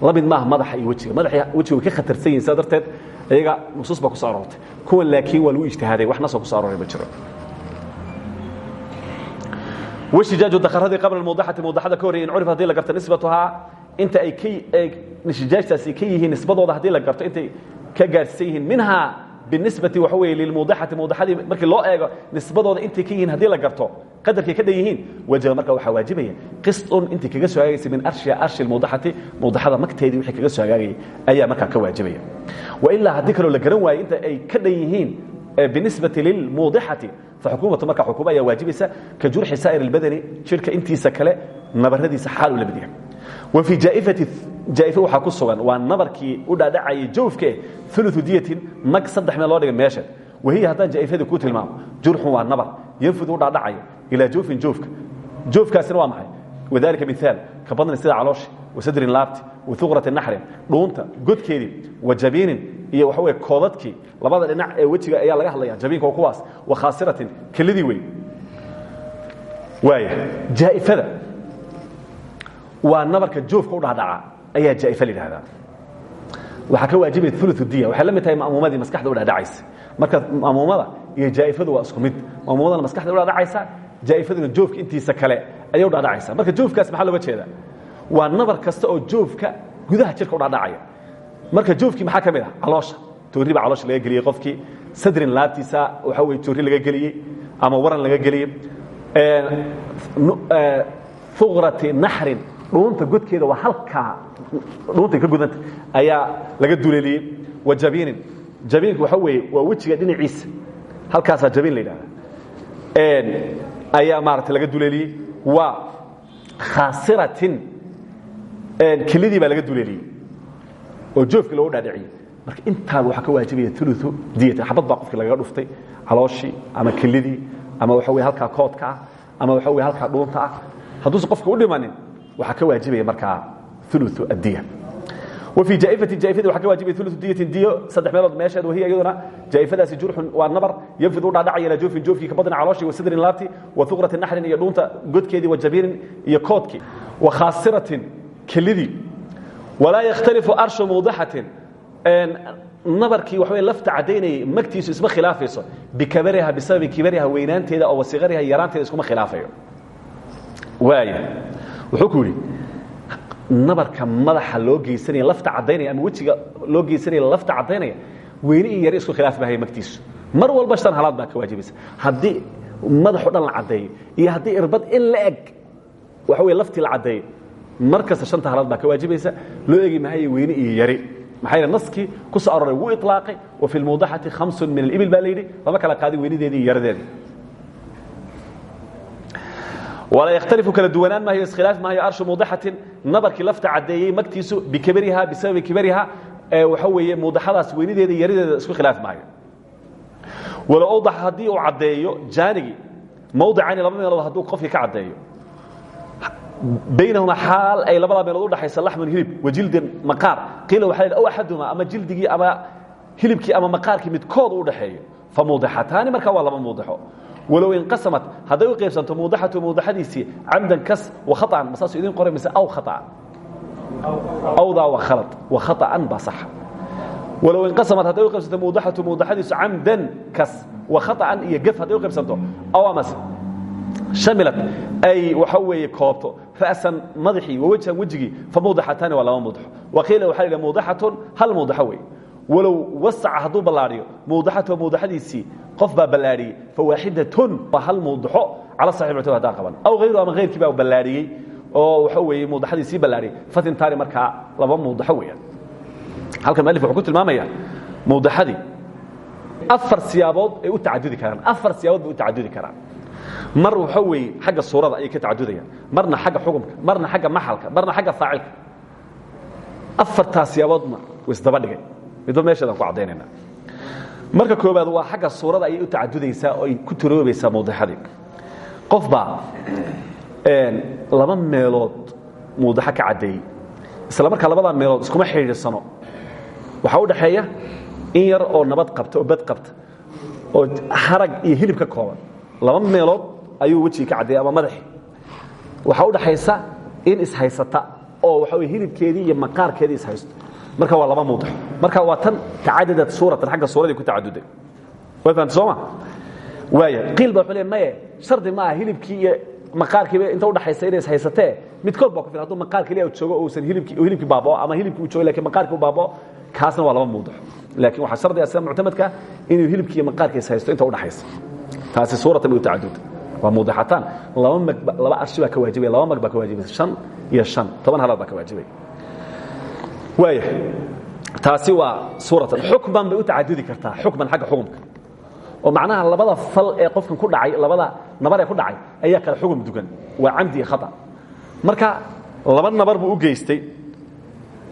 la mid maaha madaxa iyo wejiga. Madaxa wejiga ka khatarsan yihiin saa darteed iyaga nusuus baa ku soo aroortay. Kuwan laakiin waa lagu ijtihaaday wax nasoo ku soo arooray ma jiro. Washijaaju dakharadii qabla mawdaxati mawdaxada ka in curif haddii la garto nisbatuhaa inta ay ka nishijaajtaasi ka nisbadooda haddii la garto intay ka gaadhsiisan yihiin binisbati waxa weeye lilmawdaxati mawdaxadii markii loo eego nisbadooda intay ka yihiin haddii la garto qadarkay ka dhan yihiin wajaba marka waxaa waajibaya qisطun intii kaga soo hagaagaysa min arshiha arshi mawdaxati mawdaxada magteedii wixii kaga soo hagaagayay ayaa markaa ka waajibaya wailaa haddii kaloo la garan waayo inta ay ka dhan yihiin binisbati lilmawdixati faxukuumatu marka xukuma ayaa waajibaysa ka jurxi saa'ir اlbadani jidhka intiisa kale nabaradiisa xaal u la mid yahay wa fii jaaifati jaaife waxaa ku sugan waa nabarkii u dhaadhacayay jawfke uluثu diyatin mag saddex meel loo dhigay meesha. Wahiya haddaan jaaifadii ku tilmaamo jurxun waa nabar yanfudu u dhaadhacaya ilaa joofin joofka joofkaasina waa maxay? Wadalika miaal ka badni sida calooshi wasadrin laabti wauqrati naxrin dhuunta godkeedii wa jabiinin iyo waxa wey koodadkii labada dhinac ee wejiga ayaa laga hadlaya jabiinka kuwaas wa khaasiratin kelidii wey waaya jaaifada waa nabarka joofka u dhaadhaca ayaa jaaife la yidhahdaa. Waxaa ka waajibaya ulu diya. Waxay la mid tahay ma'muumadii maskaxda u dhaadhacaysa marka ma'muumada iyo jaaifadu waa isku mid. Ma'muumadana maskaxda u dhaadhacaysa jaaifaduna joofka intiisa kale ayay u dhaadhacaysa marka joofkaas maxaa looga jeedaa? Waa nabar kasta oo joofka gudaha jirka u dhaadhacaya marka joofkii maxaa ka mid ah? Caloosha. Toorri baa caloosha laga geliyey qofkii. Sadrin laabtiisa waxa weye toorri laga geliyey ama waran laga geliyey uqrati naxrin dhuunta godkeeda waa halkaa dhuuntay ka gudanta ayaa laga duleeliyey wa jabiinin jabiinku waxa weeye waa wejiga dhinaciisa. Halkaasaa jabiin la yidhahda ayaa maarata laga duleeliyey waa khaasiratin kelidii baa laga duleeliyey oo joofkii loogu dhaadhiciyey. Marka intaaba waxaa ka waajibaya ulu diyata. Xabad baa qofkii lagaga dhuftay. Calooshii ama kelidii ama waxa wey halkaa koodka ah ama waxa wey halkaa dhuunta ah hadduusan qofka u dhimanin waxaa ka waajibaya markaa ulu addiya وفي جائفة جائفة وحكى واجب ثلث دية ديو صدح ميلود ماشهد وهي أيضا جائفة ذا جرح والنبر ينفذ وضع دعي إلى جوف جوف كبضن علاشي وصدر لابتي وثغرة النحر يدون قد كيدي وجبير يكوتك وخاصرة كلذي ولا يختلف أرش موضحة nabarkii waxaway lafta cadaynayay magtiisu isma khilaafayso bikabariha bisababi kibariha weynaanteeda oo wasiqariha yaraanteeda iskuma khilaafayo waaya wuxuu ku yidhi nabarka madaxa loo geysanaya lafta cadaynaya ama wejiga loo geysanaya lafta cadaynaya weyne iyo yare isku khilaaf bahaya magtiisu mar walba shan halaad baa ka waajibaysa haddii madaxo dhan la caddeeyo iyo haddii irbad in la eg waxa wey laftii la caddeeyo mar kasta halaad baa ka waajibaysa loo egi mahayo weyne iyo yare maxaa yidhi ku soo aroray wuu iطlaaqay wa fi lmuudaxati khamsun min alibil baa la yidhi kala qaadin weynadeedii iyo walaa yakhtalifu kala duwanaan maayo iskhilaaf maayo arshu muudaxatin nabarkii lafta caddeeyey magtiisu bikibariha bisababi kibariha waxa weeye muudaxadaas weynadeeda iyo yaradeeda isku khilaaf maayo walow awdax haddii uu caddeeyo jaanigii mawdicani laba meelood hadduu qofkii ka caddeeyo baynahuma xaal ay labadaa meelood udhaxaysa laxmun hilib wa jildin maqaar qiila waxa la aw axaduma ama jildigii ama hilibkii ama maqaarkii midkood u dhaxeeyo fa muudixataani markaa waa laba muudixo walow inqasamat hadday u qaybsanto muudaxatu muudaxadiisii camdan kas wa khaطan ma saasuu idin qoray mise aw khaطan awdaa wa khalad wa khaطan baa saxa walow inqasamat hadday u qaybsanto muudaxatu muudaxadiisu camdan kas wa khaطan iyo gef hadday u qaybsanto aw amase shamilad ay waxa weeye koobto ra'san madaxii wa wejhan wejigii fa mawdaxataani waa laba mawdaxo wa qiila waxaa la mawdaxatun hal mawdaxo wey walow wasaca hadduu ballaadhiyo mawdaxatu mawdaxadiisii qof baa ballaadhiyey fa waaxidatun waa hal mawdaxo cala saxiib muctamad haddaan qaban. Aw hayru ama hayrkii baa ballaadhiyey oo waxa weeye mawdaxadiisii ballaadhiyey fatintaani markaa laba mawdaxo weeyaan. Halkan mualif wuxuu ku tilmaamayaa mawdaxadii afar siyaabood ay u tacadudi karaan. Afar siyaabood bay u tacadudi karaan. Mar waxa weeye xagga suurada ayay ka tacadudayaan. Marna xagga xukumka marna xagga maxalka marna xagga faacilka. Afartaas siyaaboodna isdaba dhigay midba meesheedaan ku caddaynayna. Marka koobaad waa xagga suurada ayay u tacadudaysaa oo ay ku turoobaysaa mawdaxadii. Qof baa laba meelood mawdaxo ka caddeeyey isla markaa labadaa meelood iskuma xidhiidsano waxaa u dhaxeeya in yar oo nabad qabta oo bad qabta oo harag iyo hilib ka kooban. Laba meelood ayuu wejigii ka caddeeyey ama madaxii waxaa u dhaxaysa in ishaysata oo waxa hilibkeedii iyo maqaarkeedii ishaysto marka waa laba mawdax marka waa tan tacadadat suuratan xagga suuradii ku tacaduday way fahamta sooma waaya qiil baa wuxuu le maye shardi ma aha hilibkii iyo maqaarkiiba inta udhaxaysa inay ishaysatee midkood baa ku filan haduu maqaar keliya joogo uusan hilibkii hilibkii baabao ama hilibkii uu joogo laakiin maqaarkii u baabao kaasna waa laba mawdax laakiin waxaa shardi ah sida muctamadka inuu hilibkii iyo maqaarkii ishaysto inta udhaxaysa taasi suuratan u tacadud waa mawdaxataan laba mag laba arshi baa ka waajibaya laba mag baa ka waajibaysa shan iyo shan. Toban halaad baa ka waajibaya waaya taasi waa suuratan xukman bay u tacadudi kartaa xukman xagga xukumka oo macnaha labada fal ee qofkan ku dhacay labada nabar ee ku dhacay ayaa kale xugum dugan waa camdi iyo khata. Marka laba nabar buu u geystay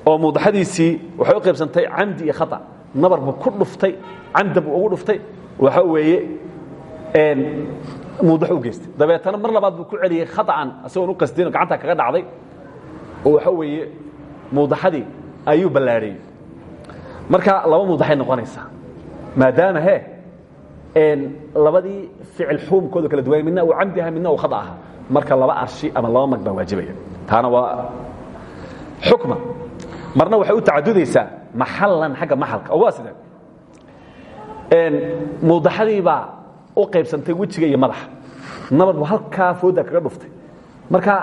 oo mawdaxadiisii waxay u qaybsantay camdi iyo khata. Nabar buu ku dhuftay camdan buu ugu dhuftay waxa weeye mawdax u geystay. Dabeetana mar labaad buu ku celiyey khaطan isagoon u qasdin gacanta kaga dhacday. Oo waxa weeye mawdaxadii ayuu ballaadhiyey marka laba mawdaxay noqonaysaa maadaama he labadii ficil xuumkooda kala duwanya midna uu camdi aha midna uu khata aha marka laba arshi ama laba mag baa waajibaya. Taana waa xukma. Marna waxay u tacadudaysaa maxalan xagga maxalka. Oo waa sidee mawdaxadii baa u qaybsantay wejiga iyo madaxa. Nabar buu halkaa fooda kaga dhuftay. Marka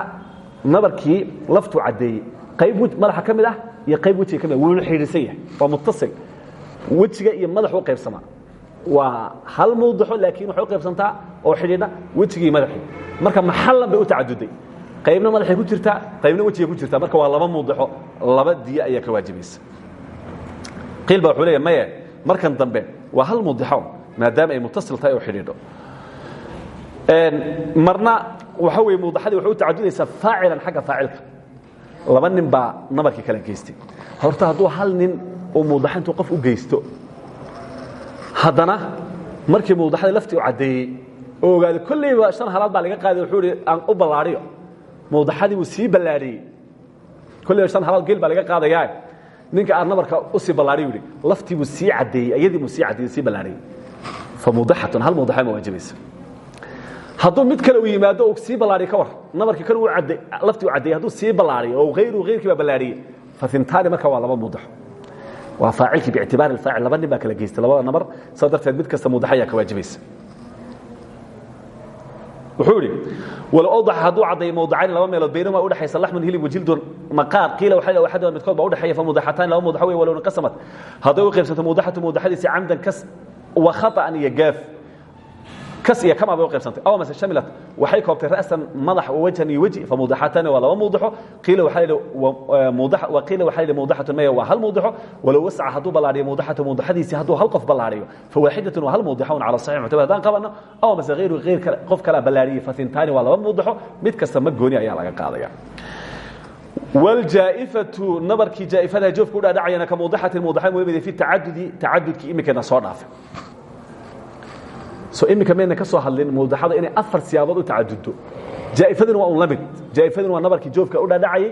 nabarkii laftuu caddeeyey qayb madaxa ka mid ah iyo qayb wejiga ka mid ah wuuna xidhiidsan yahay waa muttasil. Wejiga iyo madaxu u qaybsamaa. Waa hal mawdaxo laakiin waxay u qaybsantaa oo xidhiidha wejigii iyo madaxii. Marka maxallan bay u tacaduday qaybna madaxay ku jirtaa qaybna wejiga ku jirtaa. Marka waa laba mawdaxo laba diyo ayaa ka waajibaysa qiil ba wuxuu leeya maye markan dambe waa hal mawdaxo maadaama ay mutasil tahay oo xidhiidho. Marna waxa weye mawdaxadii waxay u tacadudaysaa faacilan xagga faacilka laba nin baa nabarkii kala geystay. Horta hadduu hal nin uu muudaxa intuu qof u geysto haddana markii muudaxadii laftii u caddeeyey oo ogaada kolleyba shan halaad baa laga qaaday wuxuu ihi aan u ballaadhiyo muudaxadii wuu sii ballaadhiyey kolleyba shan halaad geel baa laga qaadayaa ninka aan nabarka u sii ballaadhiyo yidhi laftii buu sii caddeeyey iyadii buu sii caddeeyey sii ballaadhiyey fa muudaxatun hal muudaxa ma waajibaysa hadduu mid kale uu yimaado sii ballaadhiyo ka war. Nabarkii kan laftii uu caddeeyey hadduu sii ballaadhiyo oo hayru hayrkii baa ballaadhiyey fa hintaani marka waa laba muudaxo waa faacilkii biictibaari alfaacil laba nin baa kala geystay labada nabar saa darteed mid kasta muudaxa ayaa ka waajibaysa wuxuu idhi walow awdaxa hadduu caddeeyo mawdacayni laba meelood baynahuma udhexaysa laxmun hilib wajildun maqaar qiila waxay axaduma midkood baa udhexeeya fa mudaxataani laba mudaxo wey walow inqasamat hadday u qaybsanto mudaxatu mudaxadiisi camdan kas wa khata'an iyo gaaf kas iyo kamaaba u qaybsantay? Aw mase shamilat waxay koobtay ra'san madax wawajan iyo weji famuudaxatani waa laba muudaxo qiila waxaa yidhi e, muudax wa qiila waxaa yidhi muudaxatun maya waa hal muudaxo walow wasaca hadduu ballaadhiyo muudaxatu muudaxadiisii hadduu hal qof ballaadhiyo fawaaxidatun waa hal muudaxo un cala saxiix muctabar haddaan qabano aw mase hayru hayr kale qof kalaa ballaadhiyey fatintaani waa laba muudaxo mid kasta ma gooni ayaa laga qaadaya. Wاljaaئifatu nabarkii jaa'ifada joofka u dhaadhacayana ka muudaxatin muudaxa muhimada fi tacadudi tacadudkii imikana soo dhaafay so iminka mayna ka soo hadlin mawdaxada inay afar siyaabood u tacaduddo. Jaa'ifadina waa un la mid jaa'ifadina waa nabarkii joofka u dhaadhacayay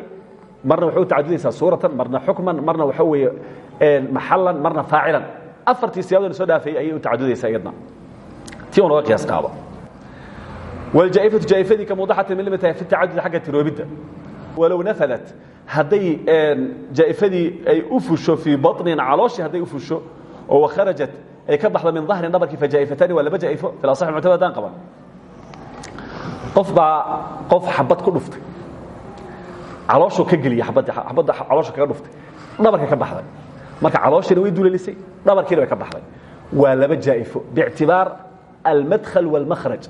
marna waxay u tacadudaysaa suuratan marna xukman marna waxa weeye maxallan marna faacilan. Afartii siyaaboodna soo dhaafayay ayay u tacadudaysaa iyadna. Tii un oga qiyaas qaado. Waljaaifatu jaa'ifadii ka mawdaxatan milima tahay fi tacadud xagga tiroobidda. Walow nafadat hadday jaa'ifadii ay u fusho fii baطnin calooshii hadday u fusho oo wakharajat ay ka baxdo min dahrin dhabarkii fajaa'ifatani waa laba jaa'ifo fi asax muctamad haddaan qaban. Qof baa qof xabad ku dhuftay. Calooshuu ka geliyey abaddi xabadda caloosha kaga dhuftay. Dhabarka ka baxday. Marka calooshiina way dulelisay dhabarkiina way ka baxday. Waa laba jaa'ifo. Biictibaar almadkhal wاlmakhraj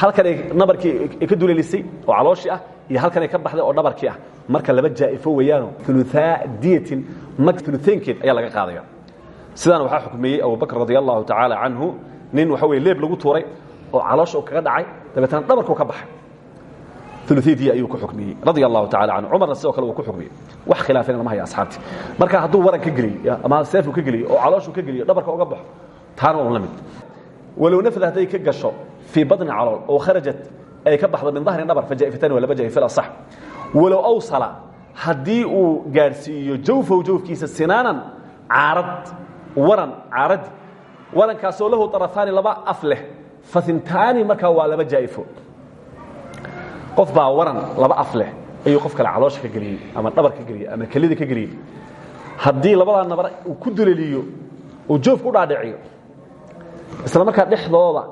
halkan ay nabarkii ay ka dulelisay oo calooshii ah iyo halkan ay ka baxday oo dhabarkii ah. Marka laba jaa'ifo weeyaano uluaa diyatin mag uluaynkeed ayaa laga qaadaya sidaana waxaa xukmeeyey abubakr radi allahu tacaala canhu nin waxa weye leeb lagu tuuray oo caloosha uu kaga dhacay dabeetana dhabarkuu ka baxay. Uludiya ayuu ku xukmiyey radia allahu tacala canhu cumarna sidoo kale uu ku xukmiyey. Wax khilaafayna lama haya asxaabtii. Marka hadduu waran ka geliyo ama seefuu ka geliyo oo calooshuu ka geliyo dhabarka uga baxo taana un la mid. Walow nafda hadday ka gasho fii badni calool oo kharajat ay ka baxdo min dahrin dhabar fajaa'ifatani waa laba jaa'if asax. Walow awsala haddii uu gaadhsiiyo jawfow jawfkiisa sinaanan caarad waran caaradi warankaasoo lahu arafaani laba af leh. Fahintaani markaa waa laba jaa'ifo qof baa waran laba af leh. Ayuu qof kale caloosha ka geliyey ama dhabar ka geliyey ama kelida ka geliyey. Haddii labadaa nabar uu ku duleliyo uu joofku u dhaadhiciyo isla markaa dhexdooda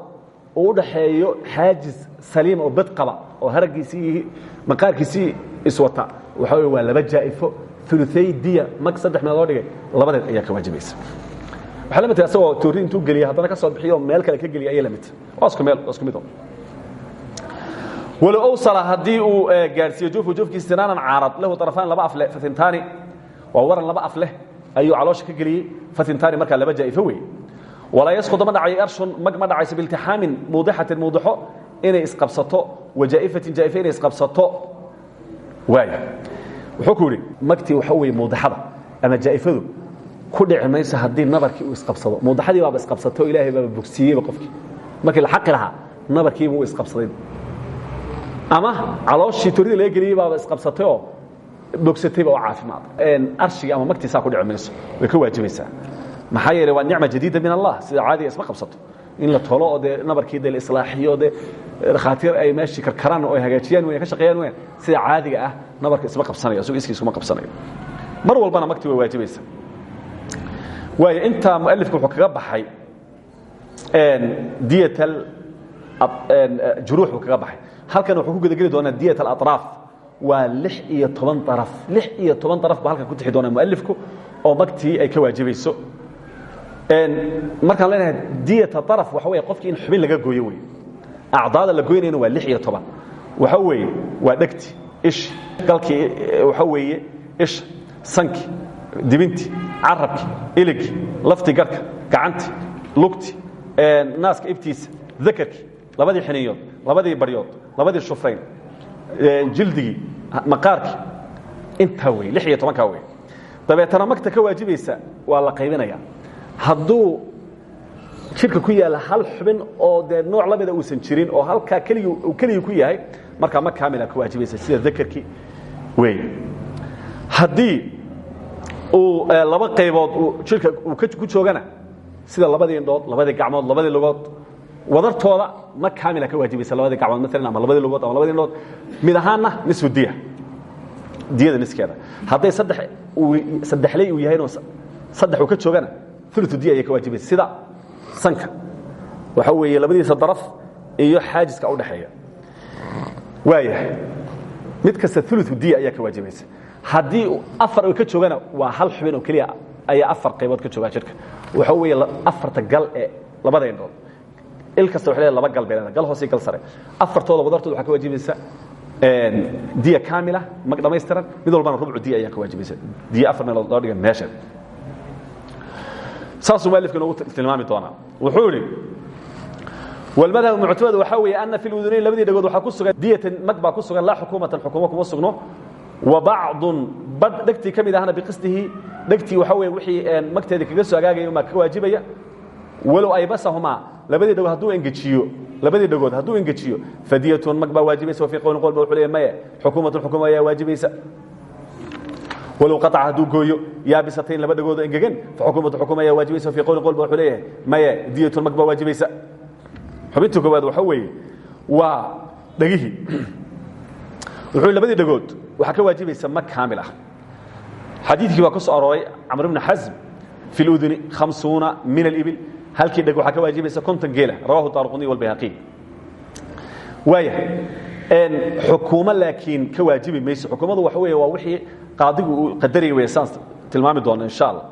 uu u dhaxeeyo xaajis saliima oo bad qaba oo haraggiisii maqaarkiisii iswata waxa wey waa laba jaa'ifo uluay diya mag saddex meelood dhigay labadeed ayaa ka waajibaysa waxaa la midtahay asagoo toori intuu geliya haddana ka soo bixiyo meel kale ka geliya ayay la midtahay waa isku meel waa isku mid walow awsala haddii uu gaadhsiiyo joofku joofkiisa sinaanan caarad lahu arafaan laba af leh fatintaani waa waran laba af leh ayuu caloosha ka geliyey fatintaani markaa laba jaa'ifo weeye. Walaa yasqudu ma dhacayo arshun mag ma dhacayso biiltixaamin muudixatin muudixo inay isqabsato wa jaa'ifatin jaa'ifo inay isqabsato. Waaya wuxuu ku yidhi magtii waxa weeye muudixada ama jaa'ifadu ku dhici mayso haddii nabarkii uu isqabsado. Muudixadii baaba isqabsatay oo ilaahay baaba bogsiiyeyba qofkii. Markii la xaqi lahaa nabarkiiba uu isqabsaday. Ama calooshii torida laga geliyey baaba isqabsatay oo bogsatayba oo caafimaaday arshigii ama magtii saa ku dhici mayso way ka waajibaysaa maxaa yeele waa nicma jadiida min allah sida caadiga isma qabsato. In la tolo oo dee nabarkii de la islaaxiyo dee dhakhaatiir ay meeshii karkaraan oo ay hagaajiyaan weyan ka shaqeeyaan weyan sida caadiga ah nabarka isma qabsanayo isago iskii iskuma qabsanayo. Mar walbana magti way waajibaysa waayo intaa mualifka wuxuu kaga baxay diyat juruux buu kaga baxay. Halkan wuxuu ku gudageli doonaa diyat alaطraaf waa lix iyo toban araf lix iyo toban araf baa halkan ku tixi doonaa mualifku oo magtii ay ka waajibayso markaan leenahay diyata araf waxa wey qofkii in xubin laga gooyo wey acdaada la goynayna waa lix iyo toban. Waxa weeye waa dhegti ishi galkii waxa weeye isha sanki dibinti carabki iligi lafti garhka gacanti lugti naaska ibtiisa dakarki labadii xiniyood labadii baryood labadii shufrayn jildigii maqaarkii intaa wey lix iyo tobankaa wey dabeetana magta ka waajibaysa waa la qaybinaya. Hadduu jidhka ku yaalla hal xubin oo dee nooc la mida uusan jirin oo halkaa keligi uu keligii ku yahay markaa mag kaamila ka waajibaysa sida dakarkii wey haddii uu laba qaybood uu jidhka uu ku joogana sida labadii indhood labadii gacmood labadii lugood wadartooda mag kaamila ka waajibaysa labadii gacmood maalan ama labadii lugood ama labadii indhood. Mid ahaanna nisfu diya. Diyada niskeeda. Hadday saddex uu saddexley uu yahayno saddex uu ka joogana ulutu diya ayay ka waajibaysa sida sanka. Waxa weeye labadiisa daraf iyo xaajiska udhaxeeya waayahay mid kasta ulutu diya ayaa ka waajibaysa haddii afar ka joogana waa hal xubin oo keliya ayaa afar qaybood ka joogaa jidhka waxa weeye afarta gal ee labada indhood il kasta waxay leedahay laba gal bay leedahay. Gal hoose iyo gal sare. Afartooda wadartooda waxaa ka waajibaysa diya kaamila mag dhamaystiran. Mid walbana rubcu diya ayaa ka waajibaysa diya afar meelood loo dhiga meesha. Saasuu mualifka inoogu tilmaami doonaa. Wuxuu idhi walmadhab muctamad waxaa weeye ana fi ludunayn labadii dhagood waxaa ku sugan diyatan mag baa ku sugan laa xukuumatan xukuumo kuma sugno wa bacdun badh dhegtii ka mid ahna biqisdihi dhegtii waxaa weye wixii magteedii kaga soo agaagaya umaa ka waajibaya. Walow aybasahumaa labadii dhagood hadduu engejiyo labadii dhagood hadduu engejiyo fadiyatun mag baa waajibaysa wafii qowlin qol ba wuxuu leeyahay maye xukuumatun xukuma ayaa waajibaysa. Walow qaطca hadduu gooyo yaabisatayn laba dhagoodoo engegan faxukumatu xukum ayaa waajibaysa fii qowlin qol ba wuxuu leeyahay maye diyatun mag baa waajibaysa. Xubinta koowaad waxa weeye waa dhegihii wuxuu labadii dhagood waxaa ka waajibaysa mag kaamil ah. Xadiidkii baa ku soo arooray camr bni xasm fi اluduni hamsuuna min alibil. Halkii dheg waxaa ka waajibaysa konton geela rawahu daarquni walbayhaqi waayahay xukuumo laakiin ka waajibi mayso. Waxa weeye waa wixii qaadigu uu qadaraya wey saan tilmaami doono insha allah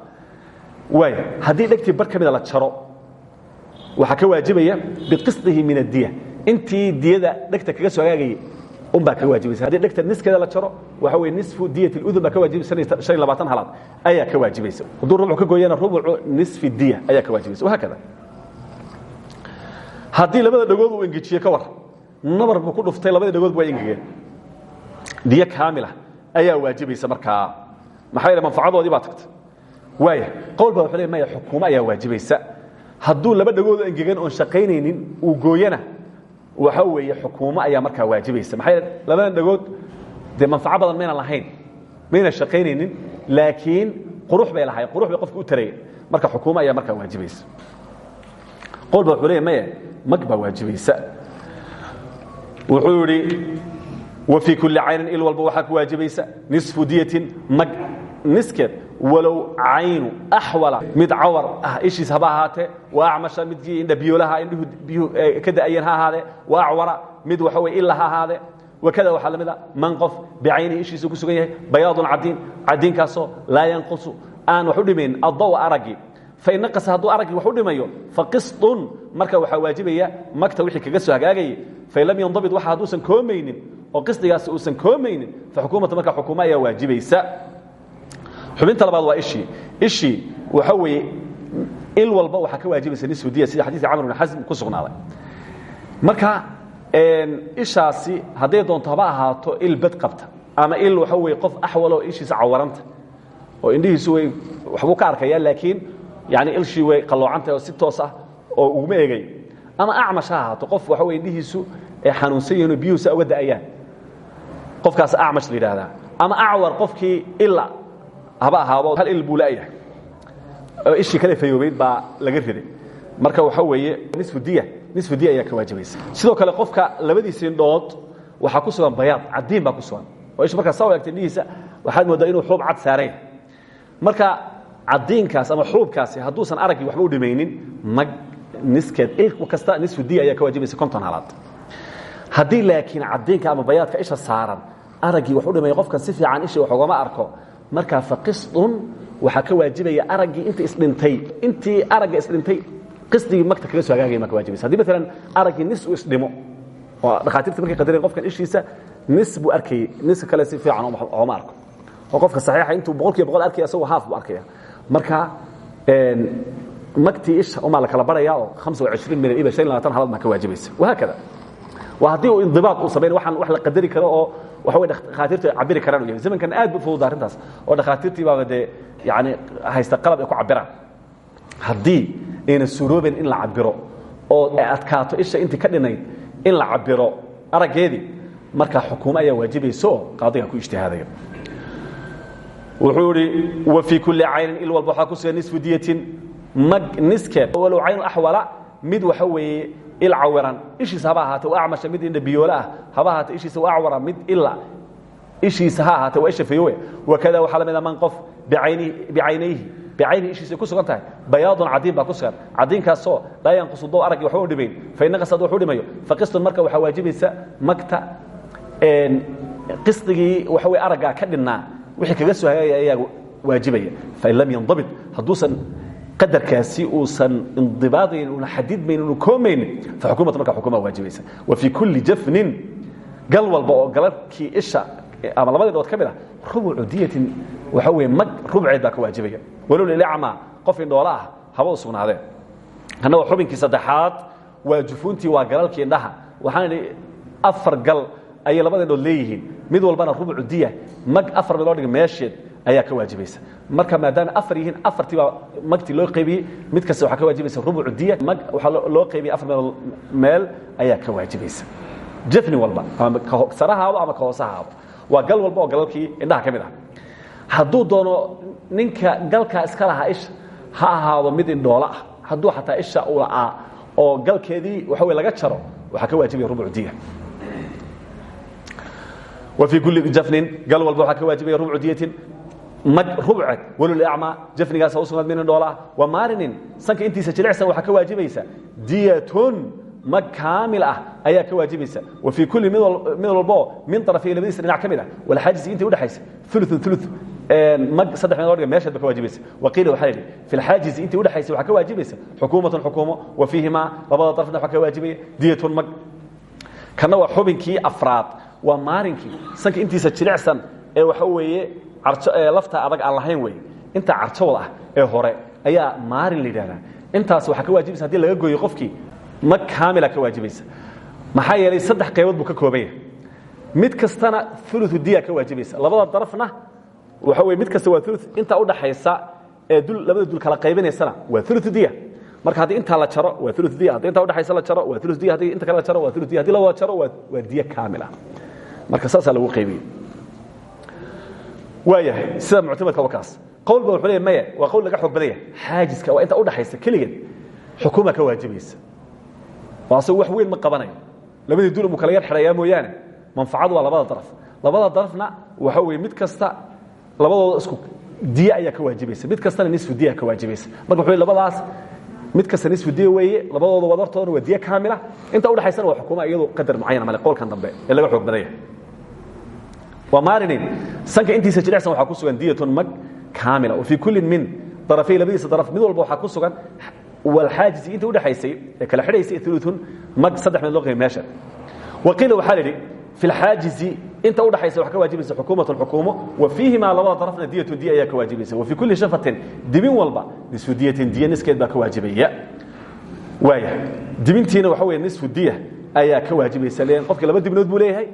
waaya haddii dhegtii bar ka la jaro waxaa ka waajibaya biqisdihi min addiya. Intii diyada dhegta kaga soo agaagayay unbaa ka waajibaysa. Haddii dhegta niskeeda la jaro waxa weye nisfu diyat اludun baa ka waajibaysa han iyo labaatan halaad. Ayaa ka waajibaysa. Hadduu rubcu ka gooyana rubcu nisfi diya ayaa ka waajibaysa. Wahaakada haddii labada dhagood uu engejiye ka war nabar buu ku dhuftay labada dhagood waa engegeen diyo kaamilah ayaa waajibaysa markaa maxaa yidha manfacadoodii baa tagtay. Waaya qowl baa wuxuu le maya xukuumo ayaa waajibaysa. Hadduu laba dhagood engegan oon shaqaynaynin uu gooyana waxa weeye xukuumo ayaa markaa waajibaysa. Maxaa yidha labadan dhagood dee manfaco badan maynan lahayn. Maynan shaqaynaynin laakiin qurux bay lahayn. Qurux bay qofka u taraya marka xukuumo ayaa markaa waajibaysa. Qowl baa wuxuu leeya maya mag baa waajibaysa. Wuxuu idhi wfii kuli caynin il walba waxaa ku waajibaysa. Niصfu diyatin mag niskeed walow caynu axwala mid cawar ah ishiis haba ahaatee wa acmasha midkii indha biyoolaha indhuhu biyuhu ka da'ayeen ha ahaadee wa acwara mid waxa weye illa ha ahaadee. Wakada waxaa la mid a man qof bicaynihi ishiisu ku sugan yahay bayaadun cadiin cadiinkaasoo laa yanqusu aan wax u dhimayn addaw araggii fain naqasa hadduu araggii wax u dhimayo faqisطun marka waxaa waajibaya magta wixii kaga soo hagaagayay. Fain lam yandabit waxa hadduusan koomaynin oo qisdigaasi uusan koomaynin faxukuumata marka xukuuma ayaa waajibaysa xubinta labaad waa ishii ishii waxa weeye il walba waxaa ka waajibaysa nisfu diya sida xadiidka camr bn xasm ku sugnaaday. Marka ishaasi hadday doonto haba ahaato il bad qabta ama il waxa weye qof axwaloo ishiisa cawaranta oo indhihiisu way waxbuu ka arkaya laakiin yani ilshii way qaloocantahay oo si toos ah oo uguma egay ama acmash ha ahaato qof waxa weye indhihiisu ay xanuunsan yihiin oo biyuhu saa uga da'ayaan. Qofkaas acmash la yidhaahdaa. Ama acwar qofkii ila haba ahaado hal il buu la'yahay oo ishii kale fayoobayd baa laga riday. Marka waxa weeye nisfu diya nisfu diya ayaa ka waajibaysa. Sidoo kale qofka labadiisa indhood waxaa ku sugan bayaad caddiin baa ku sugan. Oo isha markaa saa u egta indhihiisa waxaad mooddaa inuu xuub cad saaraya marka caddiinkaas ama xuubkaasi hadduusan araggii waxba u dhimaynin mag niskeed il kasta nisfu diya ayaa ka waajibaysa konton halaad. Haddii laakiin caddiinka ama bayaadka isha saaran araggii wax u dhimaya qofkan si fiican ishii wax ugama arko markaa faqisطun waxaa ka waajibaya araggii inta isdhintay intii aragga isdhintay qisdigii magta kaga soo hagaagaya maa ka waajibaysa haddii maalan araggii nis uu isdhimo oo dhakhaatiirta markay qadareen qofkan ishiisa nis buu arkayay. Niska kale si fiican ooma arko oo qofka saxiixa intuu boqol kiiba boqol arkaya isagoo haaf buu arkaya. Marka magtii isha umaa la kala baraya oo milyan halad maa ka waajibaysa wahaakada waa haddii uu indibaad uu samayn waxaan wax la qadari karo oo waxa wey dhakhaatiirtu cabiri karaan u yahay. Zamankan aad bu fududa arrintaas. Oo dhakhaatiirtii baaba dee yani haysta qalab ay ku cabiraan haddii ayna suurooben in la cabiro oo ay adkaato isha intii ka dhinayd in la cabiro araggeedii markaa xukuumo ayaa waajibaysa oo qaadiga ku ijtihaadaya wuxuu idhi wa fii kulli caynin il walba waxaa ku sugan nisfu diyatin. Mag niskeed walow caynu axwala mid waxa weeye il cawiran ishiisa haba ahaate acmasha mid indhabiyoole ah. Haba ahaate ishiisa acwara mid ila ishiisa ha ahaate waa isha fayowe wakada waxaa la mida man qof bicaynayhi bicaynihi ishiisa ku sugan tahay. Bayaadun cadiin baa ku sugan. Cadiinkaasoo laa yanqusu dow araggii waxba u dhimayn fainaqasad wax u dhimayo. Faqistun marka waxaa waajibaysa magta qisdigii waxa wey araggaa ka dhinnaa wixii kaga soo hagaaya ayaa waajibaya fain lam yandabit hadduusan qadarkaasi uusan indibaadayn una xadidmayn unu koomaynin faxukumatu marka xukuma waajibaysa wa fii kulli jafnin gal walba oo galalkii isha ama labadii dhood ka mid ah rubucu diyatin waxa weye mag rubceed baa ka waajibaya. Walow lilacma qof indhoola ah haba u sugnaadeen kanna waa xubinkii saddexaad waa jufuuntii waa galalkii indhaha. Waxaan idhi afar gal ayay labada indhood leeyihiin. Mid walbana rubucu diya mag afar mid loo dhiga meesheed ayaa ka waajibaysa marka maadaama afar yihiin afartii baa magtii loo qaybiyey mid kasta waxaa ka waajibaysa rubucu diya mag waxaa loo qaybiyey afar meel meel ayaa ka waajibaysa jafni walba ama sarahaabo ama ka hoosahaabo waa gal walba oo galalkii indhaha ka mid ah hadduu doono ninka galkaa iska lahaa isha ha ahaado mid indhoolo ah hadduu xataa isha u la'aa oo galkeedii waxa wey laga jaro waxaa ka waajibaya rubucu diya وفي كuل jفnin gal walba waxaa ka waajibaya rubcu diyatin rubceed walulacmaa jafnigaas ha u sugnaad min indhool ah wa maarinin sanka intiisa jilicsan waxaa ka waajibaysa. Diyatun mag kaamil ah ayaa ka waajibaysa. Wa fii kulli mid walboo min طarafay labadiisa dhinac ka mid ah. Walxaajisi intii udhexaysa uluثun ulu mag saddex meelood dhiga meesheed ba ka waajibaysa. Waqiila waxaa yidhi fi lxaajisi intii udhexaysa waxaa ka waajibaysa. Xukuumatun xukuumo wa fiihimaa labada darfna waxaa ka waajibaya diyatun mag kana waa xubinkii afraad. Waa maarinkii sanka intiisa jilicsan ee waxa weeye lafta adag aan lahayn wey inta carjawda ah ee hore ayaa maarin la yidhahdaa. Intaas waxaa ka waajibaysa haddii laga gooyo qofkii mag kaamila ka waajibaysa maxaa yeelay saddex qaybood buu ka kooban yahay. Mid kastana ulu diya ka waajibaysa labada darafna waxa wey mid kasta waa ulu intaa udhaxaysa ee dul labada dul kala qaybinaysana waa ulu diya. Marka haddii intaa la jaro waa ulu diya. Haddii intaa udhexaysa la jaro waa ulu diya. Haddii inta kale la jaro waa ulu diya. Hadii la wada jaro waa diya kaamil ah. Marka saasaa lagu qaybiyey waayahay sida muctamadka waa kaas. Qowl ba wuxuu leeyahy maya waa qowl laga xoog badan yahay. Xaajiska waa inta udhaxaysa keligeed xukuma ka waajibaysa asagu wax weyn ma qabanayo. Labadii dul mu kala yar xidhayaa mooyaane. Manfacadu waa labada daraf. Labada darafna waxa weeye mid kasta labadooda isku diya ayaa ka waajibaysa mid kastana nisfu diya ka waajibaysa marka wuxuu labadaas mid kasta nisfu diya weeye labadooda wadartoodana waa diya kaamila. Inta udhaxaysana waa xukuma iyadu qadar mucayana male qowlkan dambe ee laga xoog badan yahay waa maarinin sanka intiisa jilicsan waxaa ku sugan diyatun mag kaamila. Wa fii kullin min darafay labadiisa daraf mid walba waxaa ku sugan walxaajisi intii udhexaysay ee kala xidhaysay ulutun mag saddex meed loo qayb meesha. Waqiila waxaa la yidhi fi lxaajisi inta udhaxaysa waxaa ka waajibaysa xukuumatun xukuumo wa fiihimaa labada darafna diyatun diya ayaa ka waajibaysa wa fii kulli shafatin dibin walba nisfu diyatin diya niskeed baa ka waajibaya. Waaya dibintiina waxa weeye nisfu diya ayaa ka waajibaysa lean qofkii laba dibnood buu leeyahay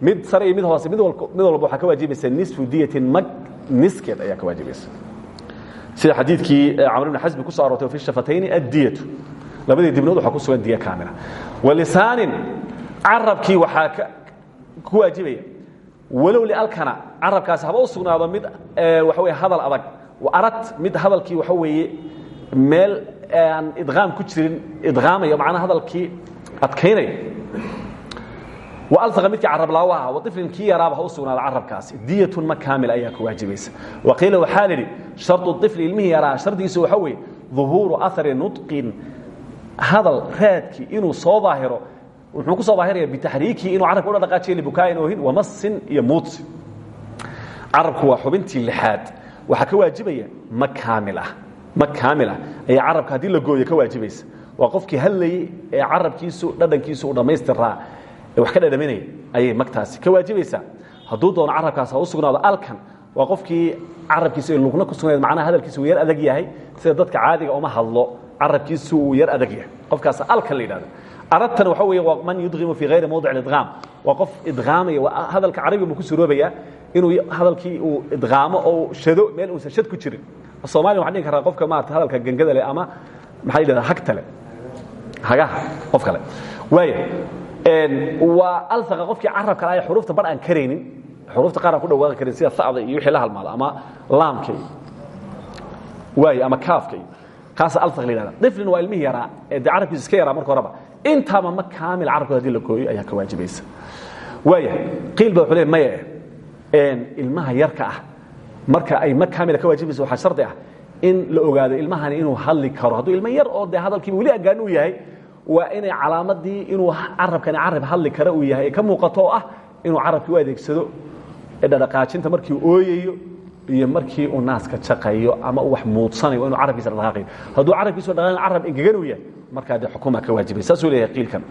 mid sare iyo mid hoose mid walba waxaa ka waajibaysa nisfu diyatin mag niskeed ayaa ka waajibaysa. Sida xadiidkii camr ibn xasbi ku so aroortay fi shafatayni addiyatu. Labadii dibnood waxaa ku sugan diya kaamila. Walisaanin carabkii waxaa ku waajibaya walow lialkana carabkaasi haba u sugnaado mid waxa weye hadal adag. Arad mid hadalkii waxa weeye meel aan idqaam ku jirin idqaamaya macnaa hadalkii adkaynaya a midkii carablawa aha waiflin kii yaraaba ha u sugnaada carabkaasi diyatun ma kaamil ayaa ku waajibaysa waqiila waxaa lidhi shardu ifli ilmihii yaraa shardigiisu waxa weye duhuuru ahari nudqin hadal raadkii inuu soo daahiro wuxuu ku soo daahiraya bitaxriikii inuu carabka udha dhaqaajiya libukaain oohin wamasin iyo muudsi carabku waa xubintii lixaad waxaa ka waajibaya ma kaamilah ma kaamil ah ayaa carabka haddii la gooyo ka waajibaysa waa qofkii hadlayey ee carabkiisu dhadhankiisu u dhammaystiraa wax ka dhadhaminaya ayay magtaasi ka waajibaysaa hadduu doono carabkaas ha u sugnaado alkan waa qofkii carabkiisu ay lugna ku sugnayd macnaha hadalkiisu uu yar adag yahay sida dadka caadiga uma hadlo carabkiisu uu yar adag yahay. Qofkaas alkan la yidhahdo aradtana waxa weeye waa man yudqimu fii hayri mawdic idqaam waa qof idqaamaya hadalka carabiga buu ku suroobaya inuu hadalkii uu idqaamo oo shado meel uusan shad ku jirin. Soomaaliya waxaan dhihi karaa qofka maarata hadalka gangada leh ama maxaa yidhahdaa hagta leh hagaha qof kale. Waaya waa alfaqa qofkii carabka lahaa xuruufta bar aan karaynin xuruufta qaar aan ku dhawaaqi karin sida sacda iyo wixii la halmaada ama laamka iyo ama kaafka iyo kaasa alfaq la yidhahda diflin waa ilmihii yaraa ee dee carabkiisa iska yaraa marka horeba. Intaaba ma kaamil carabkooda haddii la gooyo ayaa ka waajibaysa. Waaya qiil ba leey maya ilmaha yarka ah marka ay ma kaamila ka waajibaysa waxaa shardi ah in la ogaado ilmahani inuu hadli karo. Hadduu ilmo yar oo dee hadalkiiba weli agaan uu yahay waa inay calaamadii inuu carabkani carab hadli kara uu yahay ka muuqato oo ah inuu carabkii u adeegsado dhaqaajinta markii uu ooyayo iyo markii uu naaska jaqayo ama wax muudsanayo inu carabkiisa dhaqaaqayo. Hadduu carabkiisu dhaqaaqayo carab engegan uu yahay markaa dee xukuma ka waajibay. Saasuu leeyahay qiilkan.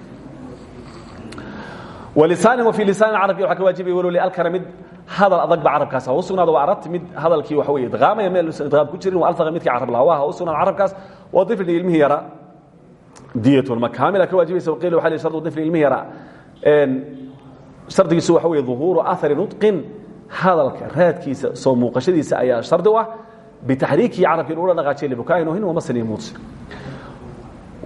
Wlisaanin wa fii lisaanin carabki waxa ka waajibaya walow lialkana mid hadal adag ba carabkaas ha u sugnaado waa aragti mid hadalkii waxa weye idqaamaya meel uusan idqaam ku jirin waa alfaqa midkii carab lahaa waa ha u sugnaado carabkaas. Waa difli ilmihii yaraa diyatun ma kaamila ka waajibaysa waqiila waxa lihi shardu difli ilmihii yaraa shardigiisu waxa weeye duhuuru athari nutqin. Hadalka raadkiisa soo muuqashadiisa ayaa shardi u ah. Bitaxriikihi carabki inuu la dhaqaajiya libukaain ohin wamasani muudsi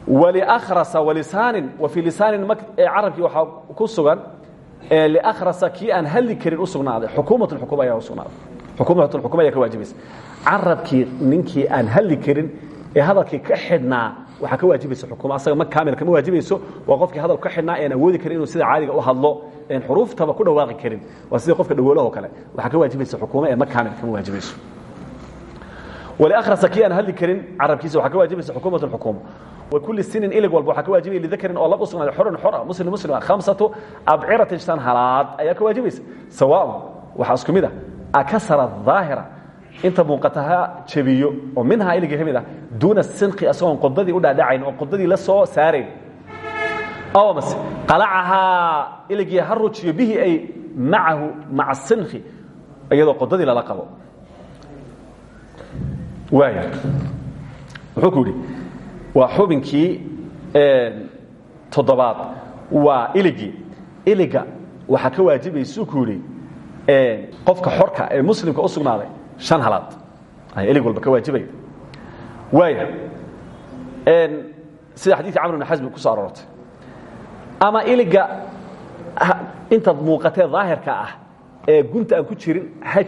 wliakhrasa walisaanin wa fii lisaanin carabkii waxaa ku sugan liakhrasa kii aan hadli karin u sugnaaday. Xukuumatun xukum ayaa u sugnaaday xukuumatun xukum ayaa ka waajibaysa carabkii ninkii aan hadli karin ee hadalkii ka xidhnaa waxaa ka waajibaysa xukuma asaga ma kaamil kama waajibayso waa qofkii hadal ka xidhnaa ean awoodi karin inuu sida caadiga u hadlo een xuruuftaba ku dhawaaqi karin. Waa sida qofka dhagoolahoo kale. Waxaa ka waajibaysa xukuuma ee ma kaamil kama waajibayso wliakhrasa kii aan hadli karin carabkiisa waxaa ka waajibaysa xukuumatun xukuuma wkuli sinin ilig walba waxaa ka waajibaya lidakarin oo lab u sugnaaday xoran xora muslim muslima khamsatu abciratin shan halaad ayaa ka waajibaysa sawaaun waxaa ah inta muuqata jabiyo oo minhaa iligii ka ah duuna sinqi asagoon qodadii u dhaadhacayn oo qodadii la soo saarayn. Aw mase qalacahaa iligii ha rujiyo ay macahu maca sinqi iyadoo qodadii lala qabo. Waaya wuxuu ku yidhi waa xubinkii toddobaad. Waa iliga waxaa ka waajibaysuu ku yidhi qofka xorka ee muslimka u shan halaad. Ayaa ilig walba ka waajibaya waaya sida xadiidka camr bn xasmi ku soo aroortay. Ama iliga intaad muuqatee daahirka ah ee gunta aan ku jirin ha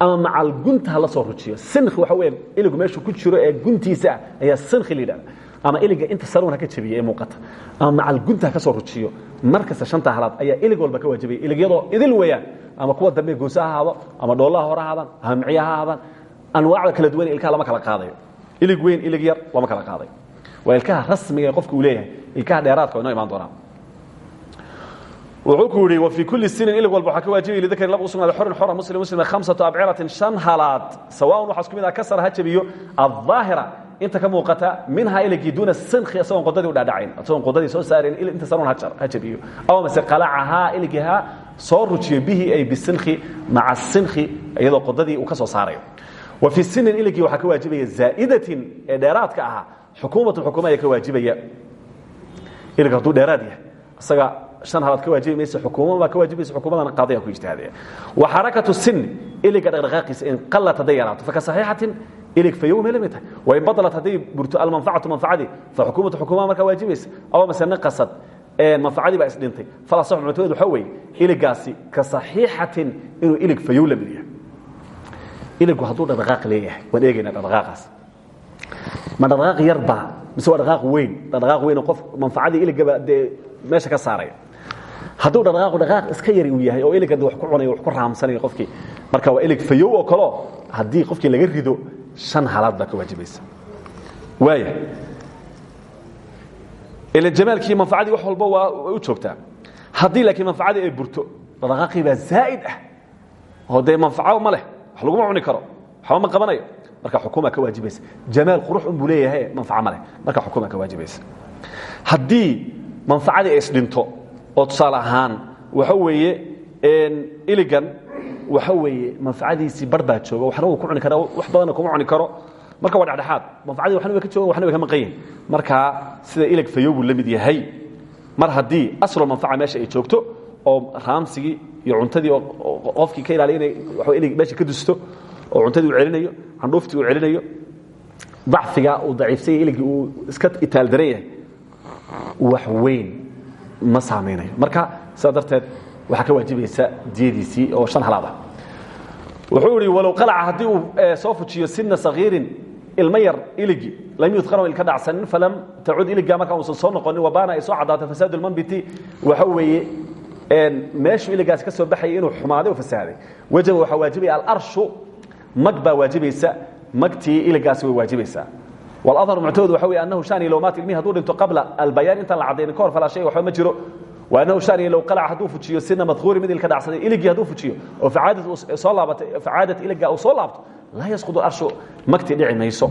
ama macal gunta la soo rujiyo. Sinki waxa weya iligu meeshuu ku jiro ee guntiisa ayaa sinki ama iliga inta saruun ha ka jabiya ee muuqata ama macal gunta ha ka soo rujiyo mar kasta shanta halaad ayaa ilig walba ka waajibaya iligyadoo idil weeyaan ama kuwa dambe goosa ha ahaado ama dhoolaha hore ha ahaadaan ama miciya ha ahaadaan anwaacda kala duwan ilkaha lama kala qaadayo ilig weyn ilig yar lama kala qaadayo waa ilkaha rasmiga ee qofka uu leeyahay ilkaha dheeraadka inoo imaan doonaa. Wuxuu ku yidhi wfii kuli sinin ilig walba waxaa ka waajibaya lidakari lab u sugnaaday xorin xora muslim muslima khamsatu abciratin shan halaad. Sawaaun waxaa isku mid ah kasar ha jabiyo. Aldaahira inta ka muuqata minhaa iligii duuna sinki isagoon qodadii u dhaadhacayn isagoon qodadii soo saarayn inta saruun ha jabiyo. Aw mase qalacahaa iligii ha soo rujiyo bihi ay bisinki maca sinki iyadoo qodadii uu ka soo saarayo. Wa fii sinin iligii waxaa ka waajibaya zaa'idatin ee dheeraadka ahaa xukuumatu xukuma ayaa ka waajibaya. Ilig hadduu dheeraad yahay isaga an halaad ka waajibi mayse xukuuma baa ka waajibaysa xukuumadana qaadiga ku ijtihaadaya. Wa xarakatu sin iliga dhaqdhaqaaqiisa in qalat hadday yaraato faka saxiixatin ilig badalat hadday burto almanfacatu manfacadii fa xukuumatu xukuumaha markaa waajibaysa aw mase naqasad manfacadii baa isdhintay falasax muctamed waxaa weeye iligaasi ka saxiixatin inuu ilig fayow la mid yahay iligu hadduu dhaqdhaqaaq leeyahay waan eegaynaa dhaqdhaqaaqaas ma dhaqdhaqaaq yarbaa mise waa dhaqaaq weyn dhaqdhaqaaq weyn oo qof manfacadii iligaba dee meesha ka saaraya hadduu dhaqaaqu dhaqaaq iska yari uu yahay oo iliga wax ku cunayo wax ku raamsanayo qofkii marka waa ilig fayow oo kaleo haddii qofkii laga rido shan halaad baa ka waajibaysa waaya ila jamaalkii manfacadii wax walba waa u joogtaa haddii laakiin manfacadii ay burto dhaqaaqii baa zaa'id ah. Oo dee manfaco ma leh wax laguma cuni karo waxba ma qabanayo. Marka xukuma ka waajibaysa jamaal qurux un buu leeyahay manfaco ma leh. Marka xukuma ka waajibaysa haddii manfacadii ay isdhinto oo tusaale ahaan waxa weeye iligan waxa weeye manfacadiisii bar baa jooga waxna wuu ku cuni karaa wax badanna kuma cuni karo. Marka waa dhexdhexaad manfacadii waxna way ka joogan waxna way ka maqan yihiin marka sida ilig fayow buu la mid yahay. Mar haddii aslu manfaca meesha ay joogto oo raamsigii iyo cuntadii oo qofkii ka ilaaliya inay waa ilig meesha ka dusto oo cuntadii uu celinayo candhuuftii uu celinayo dacfiga uu daciifsanya iligii uu iska itaaldaran yahay wax weyn ma saamaynayo marka sidaa darteed waxaa ka waajibaysa diyadiisii oo shan halaad ah. Wuxuu ihi walow qalaca haddii uu soo fujiyo sina sagiirin ilmo yar iligi lam yudqano ilka dhacsanin falam tacud iligaa markaa uusan soo noqonin wabaana ay soo caddaatay fasaad lmanbiti waxa weeye meeshuu iligaasi ka soo baxayay inuu xumaaday oo fasaaday. Wajaba waxaa waajibaya alarshu mag baa waajibaysa magtii iligaasi way waajibaysaa waladharu muctamadu waxa wey annahu shani low maat ilmihi haduu dhinto qabla albayaan intaan la cadaynin ka hor falaa shay waxba ma jiro annahu shani low qalaca hadduu fujiyo sina madkuuri mid ilka dhacsaday iligii hadduu fujiyo oo facaadad iligaa uu soo laabto laa yasqudu arshu magtii dhici mayso.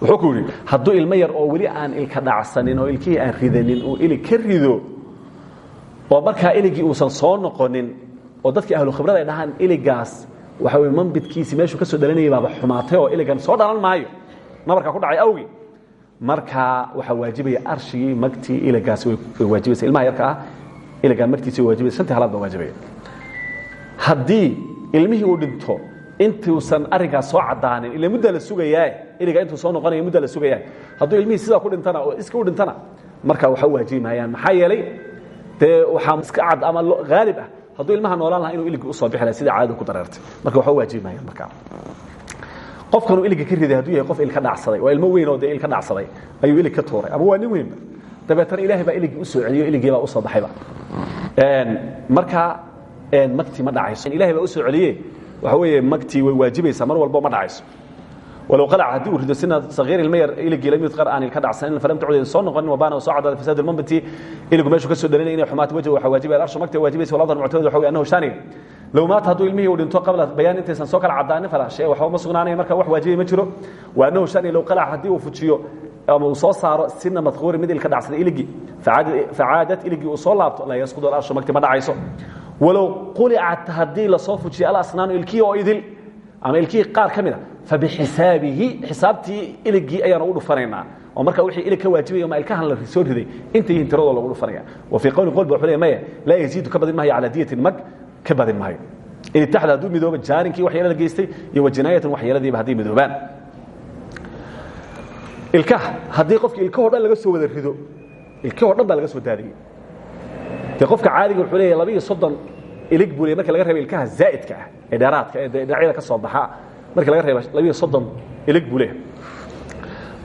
Wuxuu ku yidhi hadduu ilmo yar oo weli aan ilka dhacsanin oo ilkihii aan ridanin uu ilig ka rido oo markaa iligii uusan soo noqonin oo dadkii ahlu khibrada ay dhahaan iligaas waxa wey mambidkiisi meeshuu ka soo dhalanayay baaba xumaatay oo iligan soo dhalan maayo. Nabarkaa ku dhacay awgi markaa waxaa waajibaya arshigii magtii iligaasi way waajibaysa ilmaha yarka ah iligaa magtiisi way waajibaysa shantii halaad baa waajibaya haddii ilmihii uu dhinto intuusan arrinkaas soo caddaanin ila muddaa la sugayaa iliga intuu soo noqonaya muddaa la sugayaa hadduu ilmihii sidaa ku dhintana oo iska u dhintana marka waxa waajibi maayaan maxaa yeelay dee waxaa iska cad ama haalib ah hadduu ilmaha noolaan laha inuu iligii u soo bixi laha sida caadada ku dareertay. Marka waxa waajibi maayaan markaa qofkanuu iliga ka riday hadduu yahay qof ilka dhacsaday waa ilmo weyn oo dee ilka dhacsaday ayuu ilig ka tuuray. Ama waa nin weynba dabeetana ilaahay baa iligii u soo celiyo iligii baa u soo baxayba markaa magtii ma dhacayso. Ilahay baa u soo celiye waxa weeye magtii way waajibaysaa mar walbo ma dhacayso walow qalaca haddii uu rido sina sagiir ilma yar iligii lam yudqar aan ilka dhacsanin falam tacud soo noqonin wabaana soo cadaaday fasaad ilmanbati iligu meeshuu ka soo dhalinaya inay xumaato wajhu waxa waajibaya arshu magta waajibaysa waladhar muctamad waxa wey annahu shaaniga low maata hadduu ilmihii uu dhinto qabla bayaan intaysan soo kala caddaanin falaa shay waxba ma sugnaanaya marka wax waajibay ma jiro wa annahu shaaniga low qalaca haddii uu fujiyo ama uu soo saaro sina madkuuri mid ilka dhacsaday iligii facaadad iligii uu soo laabto laa yasqudu arshu magti ma dhacayso walow qulicat haddii la soo fujiyo alasnaanu ilkii oo idil ama ilkihii qaar ka mida fabixisaabihi xisaabtii iligii ayaan ugu dhufanaynaa oo marka wixii ilig ka waajibaya ma ilkahan la soo riday inta yihiin tiradoo lagu dhufanaya wa fii qowli qolba leeyahay maya laa yaziidu ka badin maayo calaa diyatin mag ka badin maayo in itaxda hadduu midooba jaarinkii waxyeelada geystay iyo wa jinaayatin waxyeeladiiba hadday midoobaan ilkaha haddii qofki ilkahoo dhan laga soo wada rido ilkahoo dhan baa laga soo daadiyey de qofka caadiga wuxuu leeyahay laba iyo soddon ilig buu leey marka laga reeba ilkaha zaa'idka ah ee dheeraadka ee dhinacyada ka soo baxa marka laga reeba laba iyo soddon ilig buu leeyahay.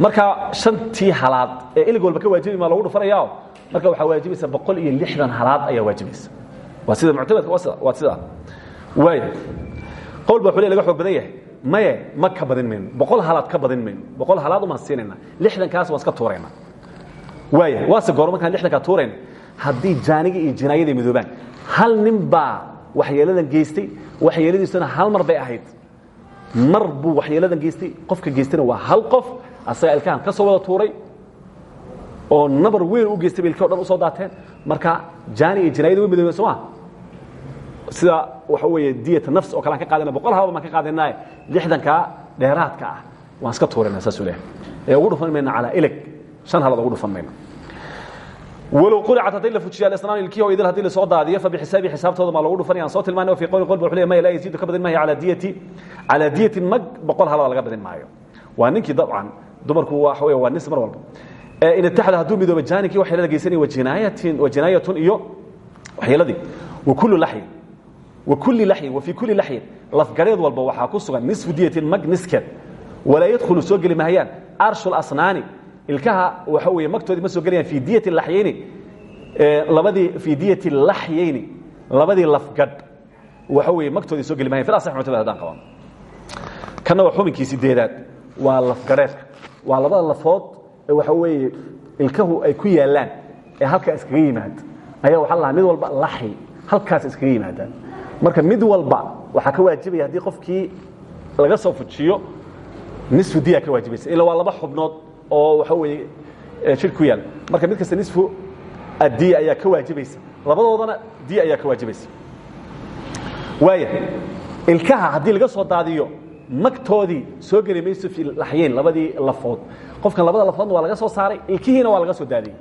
Marka shantii halaad ee ilig walba ka waajibi maa lagu dhufanayaa marka waxaa waajibaysa boqol iyo lixdan halaad ayaa waajibaysa. Waa sida muctamadka waa sidaa waaya qowl ba leey laga xoog badan yahay. Maye ma ka badin mayno. Boqol halaad ka badin mayno. Boqol halaad umaan siinayna lixdankaas waan iska tuurayna. Waaya waase goor markaan lixdankaa tuurayna haddii jaanigii iyo jinaayadii midoobaan hal nin baa waxyeeladan geystay waxyeeladiisuna hal mar bay ahayd mar buu waxyeeladan geystay qofka geystayna waa hal qof. Asagaa ilkahan ka soo wada tuuray oo nabar weyn u geystay ba ilkii o dhan u soo daateen. Marka jaani iyo jinaayadii way midoobeen soo ma sida waxa weeye diyata nafs oo kale aan ka qaadana boqol halaba baan ka qaadanaye lixdankaa dheeraadka ah. Waan iska tuurayna saasuu leeyahay ee ugu dhufan mayna calaa ilig shan halaad ugu dhufan mayna walow qulicat hadday la fujiya alisnaan ilkihi oo idil haddii la soo daadiyo fabixisaabi xisaabtooda maa lagu dhufanaya aan soo tilmaanay fi qowli qolba wuxuu leeyahay maya laa yaziidu ka badin maayo calaa diyati calaa diyatin mag boqol halaba laga badin maayo waa ninkii dabcan dumarku waxa weeye waa nis mar walba in itaxda hadduu midooba jaaninkii waxyeelada geysanaya wa jinaayatin wa jinaayatun iyo waxyeeladii wa kullu laxyin wa kulli laxyin wa fii kulli laxyin lafgareed walba waxaa ku sugan nisfu diyatin mag niskeed walaa yadkhulu soo geli mahayaan arshu lasnaani ilkaha waxa weeye magtoodii ma soo gelayaan fii diyati laxyayni. Labadii fii diyati laxyayni labadii lafgadh waxa weeye magtoodii soo geli mahayan fil asax muctamad haddaan qaban. Kanna waa xubinkii sideedaad waa lafgadheedka waa labada lafood ee waxa weeye ilkahu ay ku yaallaan ee halkaa iskaga yimaada ayaa waxaa lahaa mid walba laxy halkaas iskaga yimaadaan. Marka mid walba waxaa ka waajibaya haddii qofkii laga soo fujiyo nisfu diya ka waajibaysa. Ila waa laba xubnood oo waxa weeye jir ku yaal. Marka mid kasta nisfu addiya ayaa ka waajibaysa. Labadoodana diya ayaa ka waajibaysa. Waaya ilkaha haddii laga soo daadiyo magtoodii soo geli mayso fi laxyayn labadii lafood. Qofkan labada lafoodna waa laga soo saaray ilkihiina waa laga soo daadiyey.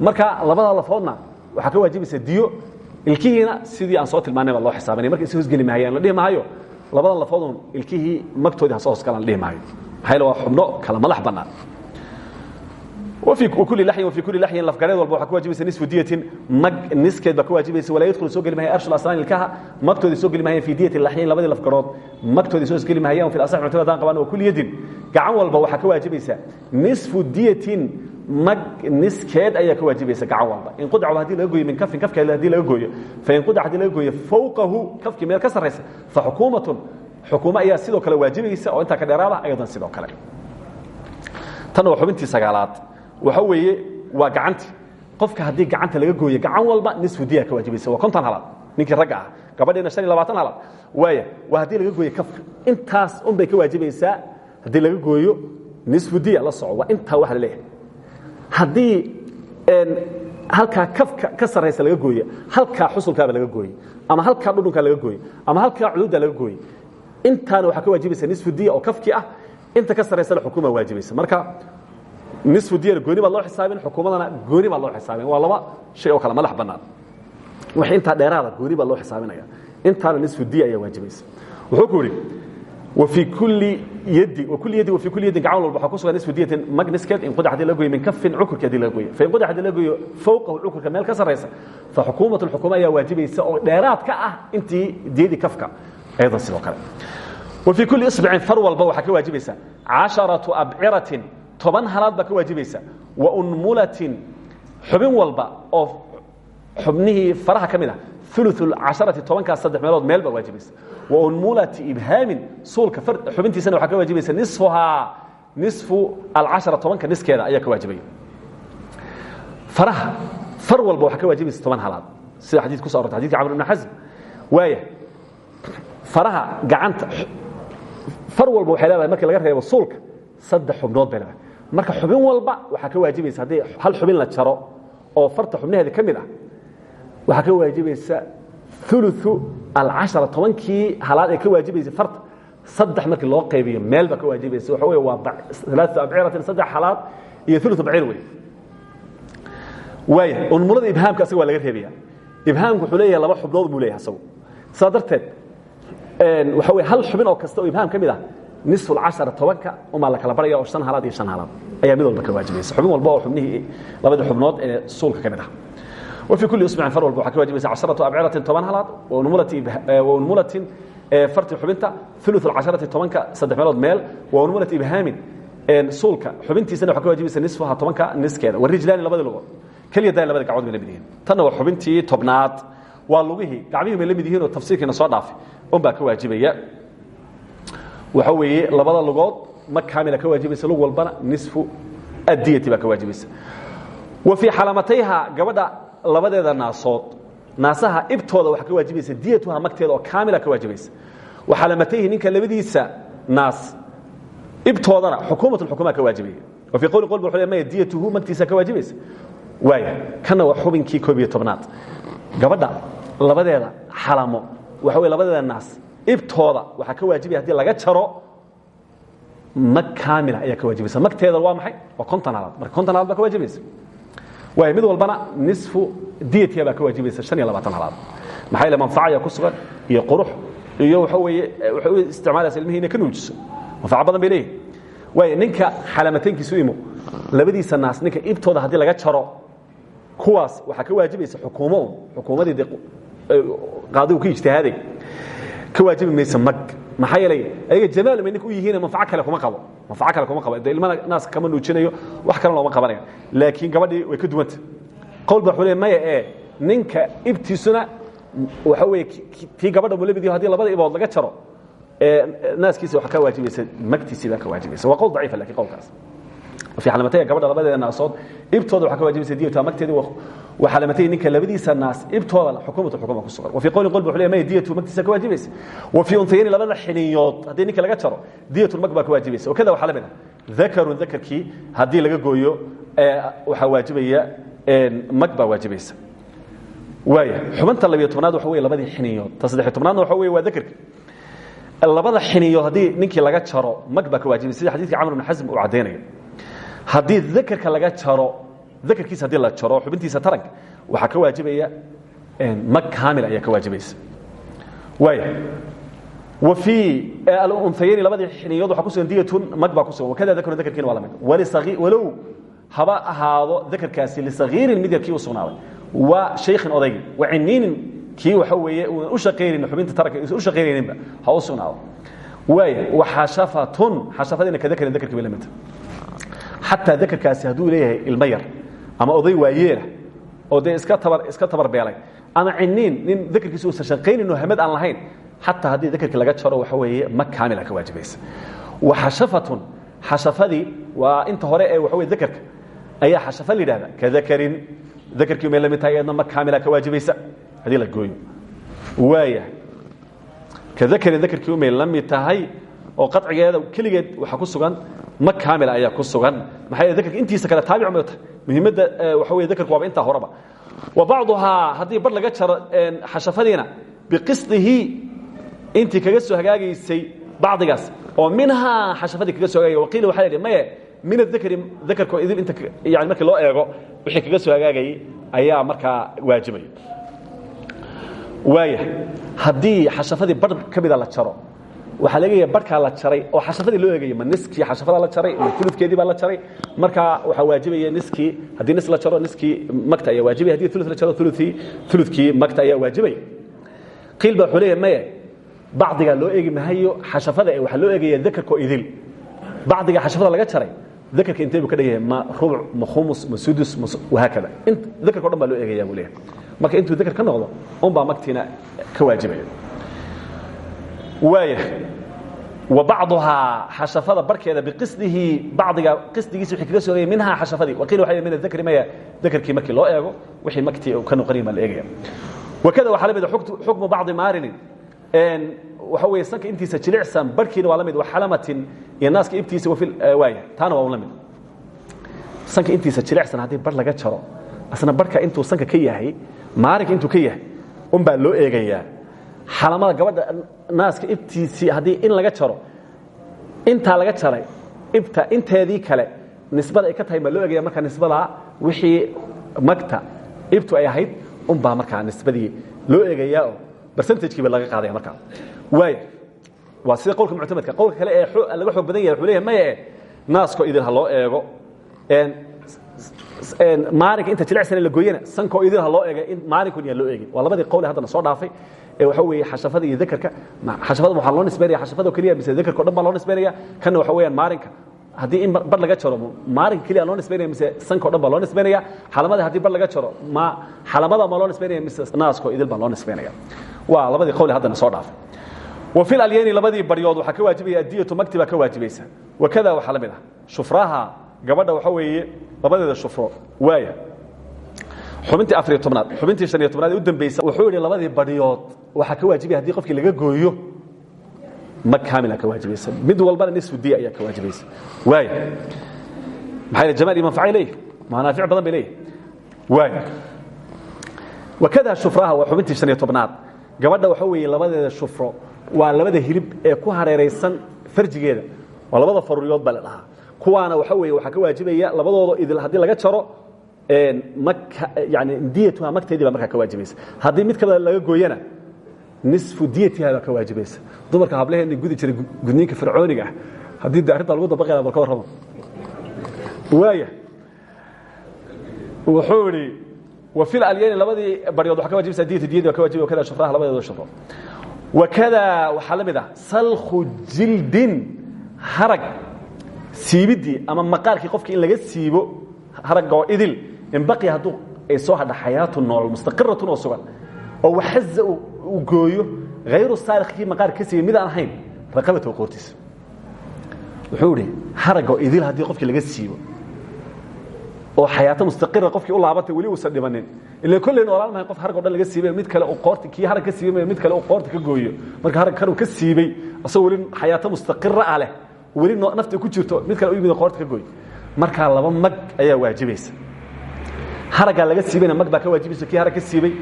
Marka labada lafoodna waxaa ka waajibaysa diyo ilkihiina sidii aan soo tilmaanay baa loo xisaabanaya. Marka is hosgeli mahayaan la dhihi maayo labada lafoodun ilkihii magtoodii hasoo hoos galaan la dhihi maayo. Maxaa yeele waa xubno kala madax bannaan i kuli layin fi kuli layin lafgareed walba waa kuwajibaysa nisu diyatin. Mag niskeed baa kuwaajibaysa walaa yadkhulu soo geli mahaya arshul asraan ilkaha magtooda soo geli mahayaan fi diyati laxyayn labadii lafgarood. Magtooda soo geli mahayaan fi asax cuntada daan qabaan wa kulli yadin. Gacan walba waxaa ka waajibaysa nisfu diyatin. Mag niskeed ayaa ka waajibaysa gacan walba. In qudca haddii laga gooyo min kafin kafka haddii laga gooyo. Fa in qudca haddii laga gooyo fawqahu kafkii meel ka sarraysa fa xukuumatun. Xukuumo ayaa sidoo kale waajibaysa oo intaa ka dheeraada ayadan sidoo kale. Tan waa xubintii sagaalaad waxa weeye waa gacanti. Qofka haddii gacanta laga gooyo gacan walba nisfu diya ka waajibaysa waa konton halaad ninkii ragga ah. Gabadhiina shan iyo labaatan halaad waaya waa haddii laga gooyo kafka. Intaas un bay ka waajibaysaa haddii laga gooyo nisfu diya la soco waa intaa wax la leeyahay. Haddii halkaa kafka ka sarraysa laga gooyo halkaa xusulkaaba laga gooye ama halkaa dhudhunkaa laga gooye ama halkaa cuduuddaa laga gooye intaana waxaa ka waajibaysa nisfu diya oo kafkii ah. Inta ka sarraysana xukuma waajibaysa marka nisfu diyana gooni baa loo xisaabin xukuumadana gooni baa loo xisaabin waa laba shay oo kale madax bannaan wax intaa dheeraada gooni baa loo xisaabinaya intaana nisfu diya ayaa waajibaysa wuxuu ku yidhi وفي كل يد وكل يد وفي كل يد قعون والبا حكوسو نسبه ديته ماجنسكت ان قد حد لغوي من كف عكر كدي لغوي فان قد حد لغوي فوقه العكر كمال كسريسا فحكومه الحكومه يا واجبيسا او دheeraad ka ah intii deedi kafka aydan sidoo kale وفي كل اصبع فر والبا waxa ka waajibaysa 10 ab'iratin toban halaad baa ka waajibaysa waunmulatin xubin walba oo xubnihii faraha ka mid ah ulu casharati tobankaas saddex meelood meel baa waajibaysa waunmulati ibhaamin suulka xubintiisana waxaa ka waajibaysa nisfuhaa nisfu alcashara tobanka niskeeda ayaa ka waajibaya. Faraha far walba waxaa ka waajibaysa toban halaad. Sida xadiid kuso arortay xadidka camr ibn xasm waaya faraha gacanta far walba waxay leedahay markii laga reebo suulka saddex xubnood bay leedahay marka xubin walba waxaa ka waajibaysa haddii hal xubin la jaro oo farta xubnaheeda ka mid ah waxaa ka waajibaysa uluثu alcashara tobankii halaad ee ka waajibaysa farta. Saddex markii loo qaybiyo meel ba ka waajibaysa waxa wey waa alaau abciratin saddex halaad iyo ulu bacir wey waaya unmulada ibhaamka asaga waa laga reebaya ibhaamku wuxuu leeyahay laba xubnood buu leeyahay asagu. Saa darteed waxa wey hal xubin oo kasta oo ibhaam ka mid ah nisu cashar tobanka umaa la kala baraya oo shan halaad iyo shan halaad. Ayaa mid walba ka waajibaysa xubin walba oo xubnihii labadii xubnood ee suulka ka mid ah. Wafii kulli isbucin far walba waxaa ka waajibaysa casharatu abciratin toban halaad waunmulatin farti xubinta ulu casharati tobanka saddex meelood meel waunmulat ibhaamin suulka. Xubintiisana waxaa ka waajibaysa nisfaha tobanka niskeeda. Warijlaani labadi lugood. Keliyadaa labada gacmood bay la mid yihiin. Tanna waa xubintii tobnaad. Waa lugihii gacmihii bay la mid yihiin oo tafsiirkiina soo dhaafay. Unbaa ka waajibaya waxa weeye labada lugood ma kaamila ka waajibaysa lug walbana nisfu addiyati baa ka waajibaysa wa fii xalamatayha gabadha labadeeda naasood. Naasaha ibtooda waxaa ka waajibaysa diyatuha magteeda oo kaamila ka waajibaysa wa xalamatayhi ninka labadiisa naas ibtoodana xukuumatun xukumaa ka waajibaya. Wa fii qowli qolba wuxuu leeyahay maya diyatuhu magtiisa ka waajibaysa waaya kana waa xubinkii koob iyo tobnaad. Gabadha labadeeda xalamo waxa weye labadeeda naas ibtooda waxaa ka waajibaya haddii laga jaro mag kaamila ayaa ka waajibaysa magteeda waa maxay? Waa konton halaad marka konton halaad baa ka waajibaysa waay mid walbana nisfu diyatiya baa ka waajibaysa shan iyo labaatan halaad maxaa yeele manfaca ayaa ku sugan iyo qurux iyo waxa weeye waxay u isticmaalaysa ilmihii inay ka nuujiso. Manfaco badan bay leeyihiin waaya ninka xalaamateynkiisu imo labadiisa naas ninka ibtooda haddii laga jaro kuwaas waxaa ka waajibaysa xukuumo un xukuumadii de qaadigu ka ijtihaaday ka waajibi maysa mag maxaa yeelay ayaga jamaal may ninka u yihiin manfaco kale kuma qabo manfaco kale kuma qabo de ilmana naaska kama nuujinayo wax kalena looma qabanaya laakiin gabadhii way ka duwanta. Qowl ba wuxuu leey maya ee ninka ibtiisuna waxa weeye tii gabadha yahay haddii labada ibood laga jaro naaskiisa waxa ka waajibaysa magtiisii baa ka waajibaysa waa qowl daciifa laakiin qowlkaas ilamataga gabadha labadeeda naasood ibtooda waa ka waajibaysa diyatu magteedi waa lamatay ninka labadiisa naas ibtooda xukumatu xukuma ku sugan. Wafii qowlin qolb wuxuu leeya maya diyatu magtiisa ka waajibaysa. Wafii untayayni labada xiniyood haddii ninka laga jaro diyatu mag baa ka waajibaysa. Wakada waxaa la mid ah dakarun dakarkii haddii laga gooyo waxaa waajibaya mag baa waajibaysa. Waaya xubinta labiyo tobnaad waxa wey labadii xiniyood. Ta saddexiy tobnaadna waxa wey waa dakarkii labada xiniyood haddii ninkii laga jaro mag baa ka waajibaysa sida xadiidka camr bn xasm uu caddaynaya haddii dakerka laga jaro dakerkiisa haddii la jaro xubintiisa taranka waxaa ka waajibaya mag kaamil ayaa ka waajibaysa. Waaya. Wa fii alunhayayni labadii xiniyood waxaa ku sugan diyatun mag baa ku sugan. Wakada dakrun dakerkiina waa la mid. Walisai walow haba ahaado dakerkaasi lisagiirin mid yar kii u sugnaaday wa shaykhin odaygi wa ciniinin kii waxa weeye uunan u shaqaynaynin xubinta taranka uusan u shaqaynayninba ha u sugnaado. Waaya. Wa xashafatun xashafadiina ka dakarin dakerkii bay la midta xataa dakerkaasi hadduu leeyahay ilmo yar ama oday waayeela oo dee iska tabar iska tabarbeelay ama ciniin nin dakerkiisa uusan shaqaynin oo hamad aan lahayn xataa haddii dakerkii laga jaro waxa weeye mag kaamila ka waajibaysa wa xashafatun xashafadii waa inta hore ee waxa weye dakerka ayaa xashafa la yidhahda ka dakarin. Dakerkii may la mid tahay eedna mag kaamila ka waajibaysa haddii la gooyo. Waaya ka dakarin dakerkii umay la mid tahay oo qacigeeda keligeed waxaa ku sugan mag kaamila ayaa ku sugan. Dakerka intiisa kale taabic may tahay muhiimadda waxa weye dakerku waaba intaa horeba. Wa bacduhaa haddii bar laga jaro xashafadiina biqisdihi intii kaga soo hagaagaysay bacdigaas oo minhaa xashafadii kaga soo hagaagay waqiila la yidhi maye min adakri dakarko idil inta yani markii loo eego wixii kaga soo hagaagayay ayaa markaa waajibaya waaya haddii xashafadii bar ka mida la jaro waxaa laga yahay barhkaa la jaray oo xashafadii loo eegaya ma niskii xashafada la jaray ma uludkeedii baa la jaray. Markaa waxaa waajibaya niskii haddii nis la jaro niskii magta ayaa waajibaya. Hadii ulu la jaro ulukii uludkii magta ayaa waajibaya. Qiil baa wuxuu leeyahay maye bacdigaa loo eegi mahayo xashafada waxaa loo eegaya dakarko idil. Bacdiga xashafada laga jaray dakarka intee buu ka dhan yahay ma rubuc ma khumus ma sudus wahaakada dakarka o dhan baa loo eegaya buu leeyahay. Marka intuu dakar ka noqdo unbaa magtiina ka waajibaya waaya wa bacduhaa xashafada barkeeda biqisdihi bacdiga qisdigiisa wixii kaga soogaya minhaa xashafadii. Waqiila waxa min adakri maya. Dakarkii markii loo eego wixii magtii ka noqonaya baa la eegaya. Wakada waxaa la mid xukmu bacdi maarinin. Waxa weeye sanka intiisa jilicsan barhkiina waa la mid waxalamatin iyo naaska ibtiisa waaya taana waa la mid. Sanka intiisa jilicsan haddii bar laga jaro asna barhka intuu sanka ka yahay maalinka intuu ka yahay unbaa loo eegayaa xalamada gabadha naaska ibtiisii haddii in laga jaro intaa laga jaray ibta inteedii kale nisbada ay ka tahay baa loo eegaya markaa nisbadaa wixii magta ibtu ay ahayd unbaa markaa nisbadii loo eegayaa oo bercentagekiiba laga qaadaya markaa waaya waa sida qowlka muctamadka. Qowlka kale ee laga xoog badan yahay wuxuu leeyahay maya e naasko idil ha loo eego maalinka inta jilicsan la gooyana sankoo idil ha loo eega in maalinkun yaa loo eegin waa labadii qowle haddana soo dhaafay ee waxa weeye xashafada iyo dakarka xashafada waxaa loo nisbaynaya xashafada keliya mise dakarka o dhan baa loo nisbaynaya kanna waxa weeyaan maalinka haddii in bar laga jaro maalinka keliya loo nisbaynaya mise sanka o dhan baa loo nisbaynaya xalamada haddii bar laga jaro ma xalamada ma loo nisbaynaya mise naasko idil baa loo nisbaynaya waa labadii qowle haddana soo dhaafay. Wa fil alyani labadii baryood waxaa ka waajibaya adiyatu magti baa ka waajibaysa wakada waxaa la mid ah shufraha gabadha waxa weeye labadeeda shufro waaya xubintii afariyo tobnaad xubintii shaniyo tobnaad ee u dambaysa wuxuu yidhi labadii baryood waxaa ka waajibaya haddii qofkii laga gooyo mag kaamila ka waajibaysa mid walbana nisfu diya ayaa ka waajibaysa waaya maxaa yidhi jamaal iyo manfacay leeyihi manaafic badan bay leeyihi waaya wakada shufraha waa xubintii shaniyo tobnaad. Gabadha waxa weeye labadeeda shufro waa labada hilib ee ku hareeraysan farjigeeda. Waa labada faruuryood baa la dhahaa kuwaana waxa weeye waxaa ka waajibaya labadooda idil haddii laga jaro yani diyatuha magteedii baa markaa ka waajibaysa. Haddii mid kamida laga gooyana nisfu diyatiha baa ka waajibaysa. Dumarka hableheena gudi jiray gudniinka fircooniga ah. Haddii de arrinta lagu dabaqaya bal ka warramo waaya wuxuu idhi wa fil alyani labadii baryood waxaa ka waajibaysa diyatu diyadii baa ka wajibaya wakada shufraha labadeeda shufro. Wakada waxaa la mid ah salkhu jildin harag siibidii ama maqaarkii qofkii in laga siibo haragoo idil inbaqi hadduu ay soo hadha xayaatu nool mustaqiratun oo sugan oo waxaza uu gooyo hayru saarikh kii maqaarka ka siibay mid aan ahayn raqabata qoortiisa wuxuu idhi haragoo idil haddii qofkii laga siibo oo xayaato mustaqira qofkii u laabantay weli uusan dhimanin ila kolley noolaan mahay qof harag o dhan laga siibay mid kale uu qoorta kii harag ka siibay mid kale uu qoorta ka gooyo marka harag kanuu ka siibay asagoo weli xayaato mustaqira ah leh weli nafta ku jirto mid kale yimid qoorta ka gooy. Markaa laba mag ayaa waajibaysa. Haraggaa laga siibayna mag baa ka waajibaysa kii harag ka siibay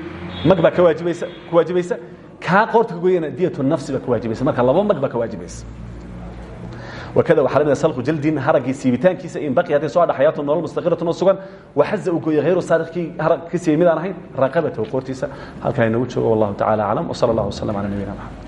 mag baa ka waajibaysa ku waajibaysa. Kaa qoorta ka gooyana diyatu nafsi baa ka waajibaysa. Marka laba mag baa ka waajibaysa. Wakada waxaa lamida salku jaldin haraggii siibitaankiisa in baqi hadday soo hadha xayaatu nolol mustaqiratun oo sugan waxaza uu gooyey hayru saarikii harag ka siibay mid aan ahayn raqabatahu qoortiisa. Halkaa inagu joogo wallahu tacala aclam wsala allah wasalam cala nabiyina maxamed